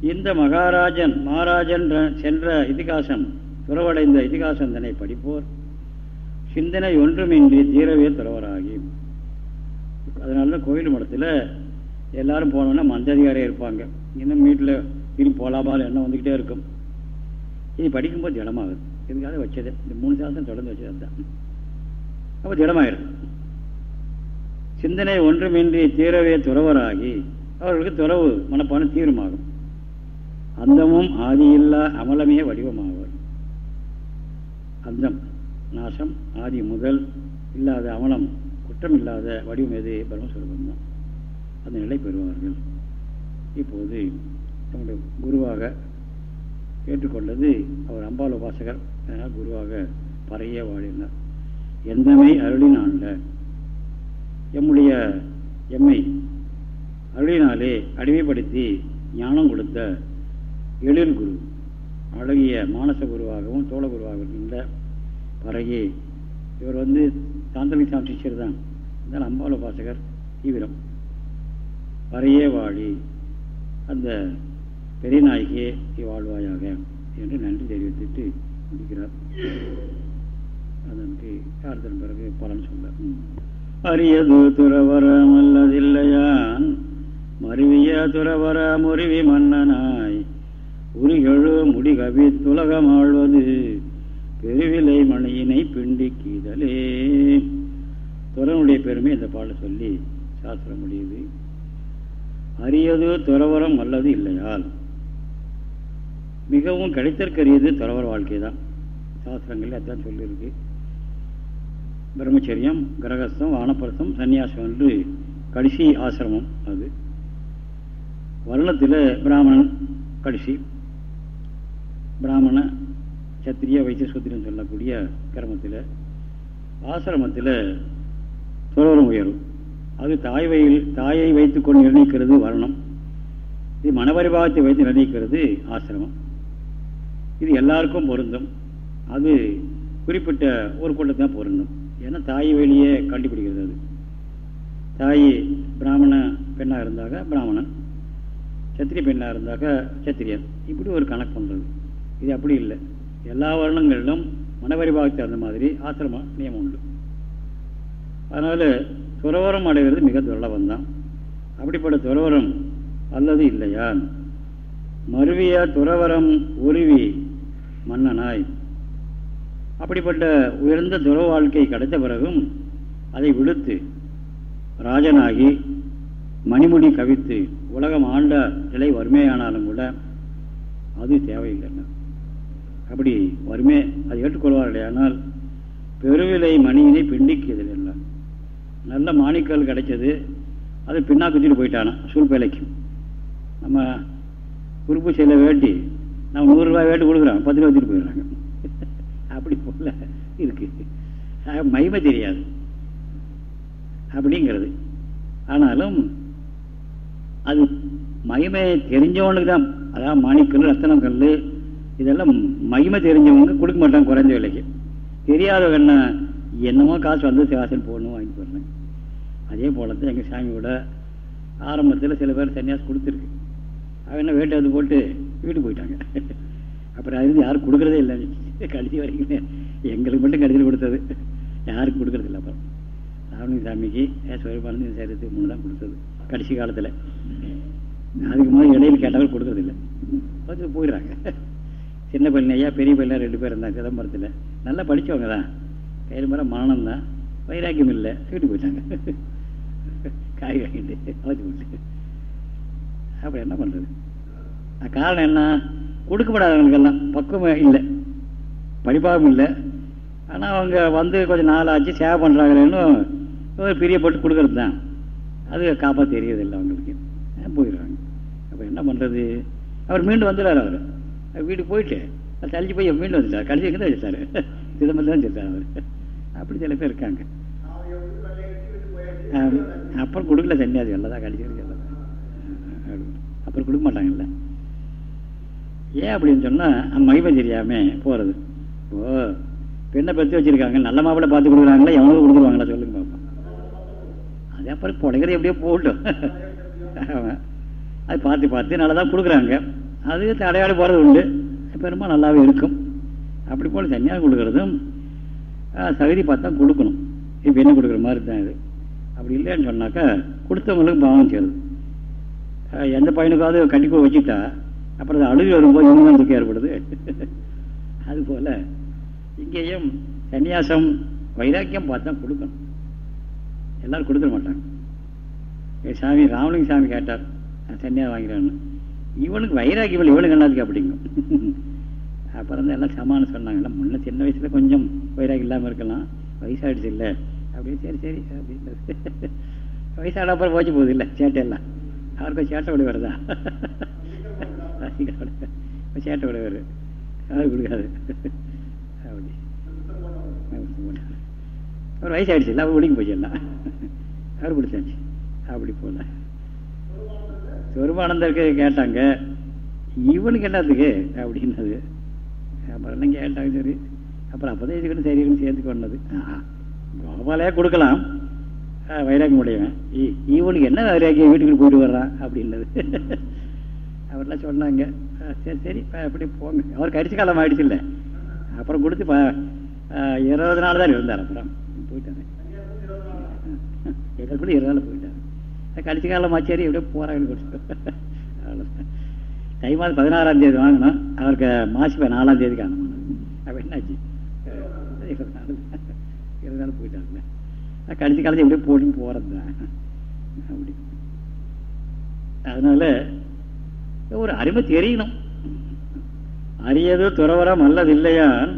இந்த மகாராஜன் மகாராஜன் சென்ற இதிகாசம் துறவடைந்த இதிகாசந்தனை படிப்போர். சிந்தனை ஒன்றுமின்றி தீரவே துறவராகி. அதனால கோயில் மடத்தில் எல்லாரும் போனோன்னா மந்ததிகாரியாக இருப்பாங்க. இன்னும் வீட்டில் திரும்பி போகலாமால் எண்ணம் வந்துக்கிட்டே இருக்கும். இது படிக்கும்போது திடமாகுது இதுக்காக வச்சது? இந்த மூணு சாதம் தொடர்ந்து வச்சது அதுதான். அப்போ திடமாயிருக்கு சிந்தனை ஒன்றுமின்றி தீரவே துறவராகி அவர்களுக்கு துறவு மனப்பான தீவிரமாகும். அந்தமும் ஆதியில்லா அமலமே வடிவமாவர். அந்தம் நாசம் ஆதி முதல் இல்லாத அமலம் குற்றம் இல்லாத வடிவம் எது பிரம்மஸ்வரூபம் தான். அந்த நிலை பெறுவார்கள். இப்போது நம்முடைய குருவாக ஏற்றுக்கொண்டது அவர் அம்பாள் உபாசகர். அதனால் குருவாக பறைய வாழினார் எந்தமை அருளினான்ல எம்முடைய எம்மை அருளினாலே அடிமைப்படுத்தி ஞானம் கொடுத்த எழில் குரு அழகிய மானச குருவாகவும் தோழ குருவாகவும் இருந்த பறகி இவர் வந்து சாந்தலிக் சாமி தான். இருந்தாலும் அம்பால உபாசகர் தீவிரம். பறையே வாழி அந்த பெரிய நாயகியே வாழ்வாயாக என்று நன்றி தெரிவித்துட்டு முடிக்கிறார். அதற்கு அடுத்த பிறகு பலன் சொல்ல. அரியது துறவரம் அல்லதில்லையான் மருவிய துறவர முருவி மன்னனாய் உரிகழு முடிகவி கவித்துலகம் ஆழ்வது பெருவிலை மணியினை பிண்டிக்கிதலே. துறனுடைய பெருமை இந்த பாட சொல்லி சாஸ்திரம் முடியுது. அரியது துறவரம் அல்லது இல்லையால் மிகவும் கிடைத்திருக்கரியது துறவர வாழ்க்கை தான். சாஸ்திரங்கள் அதான் சொல்லியிருக்கு. பிரம்மச்சரியம் கிரகஸ்தம் வானப்பிரசம் சன்னியாசம் என்று கடைசி ஆசிரமம் அது. வருணத்தில் பிராமணன் கடைசி. பிராமண சத்திரிய வைத்திய சூத்திரம் சொல்லக்கூடிய கிரமத்தில் ஆசிரமத்தில் துறவரம் உயரும். அது தாய் வயில் தாயை வைத்துக்கொண்டு நிர்ணயிக்கிறது வர்ணம். இது மனபரிபாகத்தை வைத்து நிர்ணயிக்கிறது ஆசிரமம். இது எல்லாருக்கும் பொருந்தும். அது குறிப்பிட்ட ஒரு கூட்டத்தான் பொருந்தும். ஏன்னா தாய் வழியே கண்டுபிடிக்கிறது அது. தாய் பிராமண பெண்ணாக இருந்தாக்க பிராமணன் சத்திரிய பெண்ணாக இருந்தாக்க சத்திரியன். இப்படி ஒரு கணக்கு பண்ணுறது இது அப்படி இல்லை. எல்லா வருணங்களிலும் மனவரிபாகத்தை அந்த மாதிரி ஆசிரம நியமம் உண்டு. அதனால் துறவரம் அடைகிறது மிக துரளவம் தான் அப்படிப்பட்ட துறவரம் அல்லது இல்லையா மருவிய துறவரம் உருவி மன்னனாய். அப்படிப்பட்ட உயர்ந்த துற வாழ்க்கை கிடைத்த பிறகும் அதை விடுத்து ராஜனாகி மணிமுடி கவித்து உலகம் ஆண்ட நிலை வறுமையானாலும் கூட அது தேவையில்லைன்னா அப்படி வருமே அதை ஏற்றுக்கொள்வார்களேயானால் பெருவிலை மணியினை பிண்டிக்குதில் எல்லாம் நல்ல மாணிக்கல் கிடைச்சது. அது பின்னா குத்திட்டு போயிட்டானா சூழ்பேலைக்கு நம்ம குறிப்பு செய்யல வேட்டி நம்ம நூறுரூவா வேட்டு கொடுக்குறோம் பத்து ரூபா வச்சுட்டு போயிடுறாங்க. அப்படி போல இருக்கு. மகிமை தெரியாது. அப்படிங்கிறது. ஆனாலும் அது மகிமையை தெரிஞ்சவனுக்கு தான் அதாவது மாணிக்கல் ரத்தனம் கல் இதெல்லாம் மகிமை தெரிஞ்சவங்க கொடுக்க மாட்டாங்க குறைஞ்ச விலைக்கு. தெரியாதவங்க என்னமோ காசு வந்து சேவாசன் போடணும் வாங்கி போடுறேன் அதே போல தான் எங்கள் சாமியோட ஆரம்பத்தில் சில பேர் சன்னியாசம் கொடுத்துருக்கு. அவன் என்ன வேட்டை வந்து போட்டு வீட்டுக்கு போயிட்டாங்க. அப்புறம் அது யாரும் கொடுக்குறதே இல்லை. கடைசி வரைக்கும் எங்களுக்கு மட்டும் கடைசியில் கொடுத்தது. யாருக்கும் கொடுக்குறது இல்லை அப்புறம். ராவணி சாமிக்கு சிவபானந்த சேரத்துக்கு மூணு தான் கொடுத்தது. கடைசி காலத்தில். அதுக்கு முதல் இடையில் கேட்டவங்க கொடுக்குறதில்லை பார்த்து போயிடுறாங்க. சின்ன பள்ளி ஐயா பெரிய பள்ளியா ரெண்டு பேர் இருந்தாங்க சிதம்பரத்தில். நல்லா படித்தவங்க தான். கையில் மேலே மரணம் தான். வைராக்கியம் இல்லை. தூக்கிட்டு போயிட்டாங்க. காய் வாங்கிட்டு அழைச்சி போட்டு அப்புறம் என்ன பண்ணுறது காரணம் என்ன? கொடுக்கப்படாதவங்களுக்கெல்லாம் பக்குவம் இல்லை. படிப்பாகவும் இல்லை. ஆனால் அவங்க வந்து கொஞ்சம் நாள் ஆச்சு சேவை பண்ணுறாங்களேன்னு ஒரு பிரியப்பட்டு கொடுக்கறது தான். அது காப்பாற்ற தெரியறதில்லை அவங்களுக்கு. போயிடுறாங்க? அப்போ என்ன பண்ணுறது அவர் மீண்டும் வந்துடுறாரு அவர். வீட்டுக்கு போயிட்டு அது தள்ளிச்சு போய் மீண்டும் வந்துட்டார் கடைசி எங்கே தான் வச்சுட்டாரு சிதம்பரம் தான் வச்சுட்டார் அவர். அப்படி சில பேர் இருக்காங்க. அப்புறம் கொடுக்கல சன்னியாசி எல்லாம் தான் கடைசி எல்லாம் அப்புறம் கொடுக்க மாட்டாங்கல்ல ஏன் அப்படின்னு சொன்னால் மகிமை தெரியாமல் போகிறது ஓ பெண்ணை பற்றி வச்சுருக்காங்க. நல்ல மாப்பிள்ளை பார்த்து கொடுக்குறாங்களா? எவனுக்கு கொடுத்துருவாங்களா? சொல்லுங்க பாப்பா. அதே அப்புறம் பிழைக்கிறது எப்படியோ போகட்டும். அது பார்த்து பார்த்து நல்லா தான் கொடுக்குறாங்க. அது தடையாடி போகிறது உண்டு. பெரும்பாலும் நல்லாவே இருக்கும். அப்படி போல் தனியாக கொடுக்குறதும் சகதி பார்த்தா கொடுக்கணும். இப்போ என்ன கொடுக்குற மாதிரி தான் இது. அப்படி இல்லைன்னு சொன்னாக்கா கொடுத்தவங்களுக்கு பாவம் சேருது எந்த பையனுக்காவது கண்டிப்பாக வச்சுட்டா அப்புறம் அது அழுகி வரும்போது இன்னும் துக்கம் ஏற்படுது. அதுபோல் இங்கேயும் சன்னியாசம் வைராக்கியம் பார்த்து தான் கொடுக்கணும். எல்லோரும் கொடுத்துட மாட்டாங்க. சாமி ராமலிங்க சாமி கேட்டார் நான் சன்னியா வாங்கிறேன்னு இவனுக்கு வைராக்கியம் இல்லை இவனுக்கு என்னதுக்கு அப்படிங்கும் அப்புறம் தான் எல்லாம் சமானம் சொன்னாங்கல்ல முன்ன சின்ன வயசுல கொஞ்சம் வைராகி இல்லாமல் இருக்கலாம். வயசாயிடுச்சு இல்லை. அப்படின்னு சரி சரி அப்படின்னு வயசான அப்புறம் போச்சு போகுது இல்லை சேட்டையெல்லாம் அவருக்கு சேட்டை விட வருதா சேட்டை விட வரு அவருக்கு கொடுக்காது. அப்படி. அவர் வயசாயிடுச்சு இல்லை அவர் ஒடுங்கி போச்சு எல்லாம். அவர் பிடிச்சாச்சு அப்படி போகல சொருபானந்தருக்கு கேட்டாங்க. இவனுக்கு என்னத்துக்கு அப்படின்னது. அப்புறம் என்ன கேட்டாங்க சரி. அப்புறம் அப்போதான் இதுக்குன்னு சரின்னு சேர்த்து கொண்டது. கோபாலையே கொடுக்கலாம். வைராக்கியம் உடையவன் இவனுக்கு என்ன வைராக்கியம்? வீட்டுக்கு போயிட்டு வர்றான் அப்படின்னது. அவர்லாம் சொன்னாங்க? சரி சரி அப்படி போங்க. அவர் கரிசி காலம் ஆயிடுச்சு இல்லை. அப்புறம் கொடுத்து இருபது நாள் தான் இருந்தார் அப்புறம். போயிட்டாரு. எங்களுக்கு கூட இருபது நாள் போயிட்டார். கடைசி காலம் மாச்சேரி எப்படியோ போகிறாங்கன்னு கொடுத்து அவ்வளோதான் தை மாதம் பதினாறாம் தேதி வாங்கினோம் அவருக்கு மாசி நாலாம் தேதி காணும் அப்போ என்னாச்சு? இருந்தாலும் போயிட்டாங்க கடைசி காலத்தை எப்படியோ போட்டுன்னு போகிறது தான். அப்படி. அதனால ஒரு அருமை தெரியணும். அரியது துறவரம் அல்லது இல்லையான்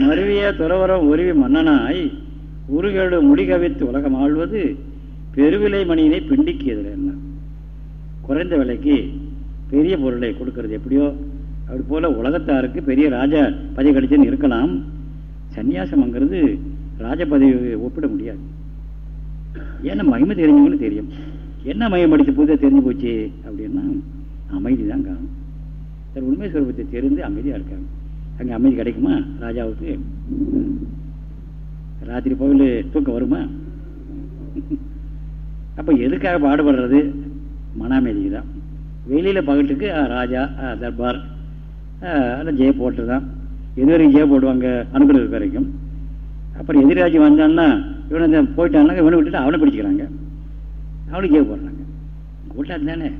மருவிய துறவரம் உருவி மன்னனாய் உருகேடு முடிகவித்து உலகம் ஆழ்வது பெருவிலை மணியினை பிண்டிக்கியதில் என்ன? குறைந்த விலைக்கு பெரிய பொருளை கொடுக்கறது எப்படியோ? அப்படி போல உலகத்தாருக்கு பெரிய ராஜா பதவி கிடைச்சுன்னு இருக்கலாம் சன்னியாசம்ங்கிறது ராஜ பதவி ஒப்பிட முடியாது. ஏன்னா மகிமை தெரிஞ்சவங்களுக்கு தெரியும். என்ன மயம் படித்த புதுதாக தெரிஞ்சு போச்சு அப்படின்னா அமைதி தான் காணும் சார் உண்மை சுரூபத்தை தெரிந்து அமைதியாக இருக்காங்க. அங்கே அமைதி கிடைக்குமா? ராஜாவுக்கு? ராத்திரி போகல தூக்கம் வருமா? அப்போ எதுக்காக பாடுபடுறது? மன அமைதிக்கு தான் வெளியில் பகட்டுக்கு ராஜா தர்பார் ஜெய போட்டு தான் எது வரைக்கும் ஜெய போடுவாங்க அனுப்புறது வரைக்கும். அப்புறம் எதிராஜி வந்தான்னா இவனை போயிட்டான்னா இவனை விட்டுட்டு அவனை பிடிச்சிக்கிறாங்க. அவனுக்கு ஜெய போடுறாங்க. கூட்டாது தானே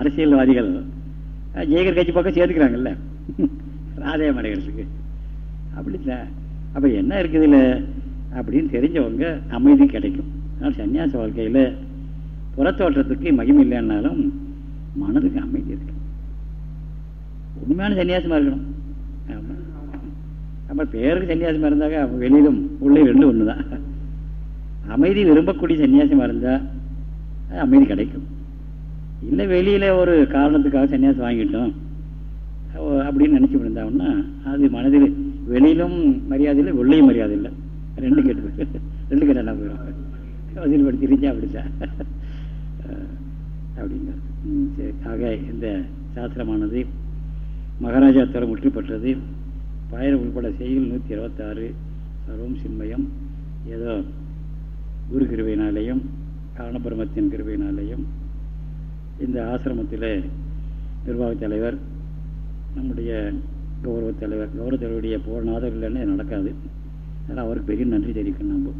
அரசியல்வாதிகள். ஜெயகர் கட்சி பக்கம் சேர்த்துக்கிறாங்கல்ல ராதயம் அப்படி இல்லை அப்போ என்ன இருக்குதுல்ல அப்படின்னு தெரிஞ்சவங்க அமைதி கிடைக்கும். அதனால் சன்னியாச வாழ்க்கையில் புறத்தோற்றத்துக்கு மகிமை இல்லைன்னாலும் மனதுக்கு அமைதி இருக்கு. உண்மையான சன்னியாசமாக இருக்கணும். ஆமாம் அப்புறம் பேருக்கு சன்னியாசமாக இருந்தாக்க வெளியிலும் உள்ளே ரெண்டு ஒன்று தான் அமைதி விரும்பக்கூடிய சன்னியாசமாக இருந்தால் அமைதி கிடைக்கும். இல்லை வெளியில் ஒரு காரணத்துக்காக சன்னியாசம் வாங்கிட்டோம். அப்படின்னு நினச்சி இருந்தாங்கன்னா அது மனதில் வெளியிலும் மரியாதை இல்லை உள்ளேயும் மரியாதை இல்லை. ரெண்டு கேட்டு ரெண்டு கேட்டு என்ன போயிடும் வசூல் படுத்தி இருந்துச்சா அப்படிங்கிறது சரி. ஆக இந்த சாஸ்திரமானது மகாராஜா தர முற்றுப்பட்டது பயிர் உள்பட செய்கள் நூற்றி இருபத்தாறு. சர்வம் சின்மயம். ஏதோ குரு கிருவையினாலேயும் காரணபிரமத்தின் கிருவையினாலேயும் இந்த ஆசிரமத்தில் நிர்வாகத் தலைவர் நம்முடைய கௌரவ தலைவர் கௌரவ தலைவருடைய போர்நாதர் இல்லைன்னு நடக்காது. அதனால் அவருக்கு பெரிய நன்றி தெரிவிக்கணும் நம்ம.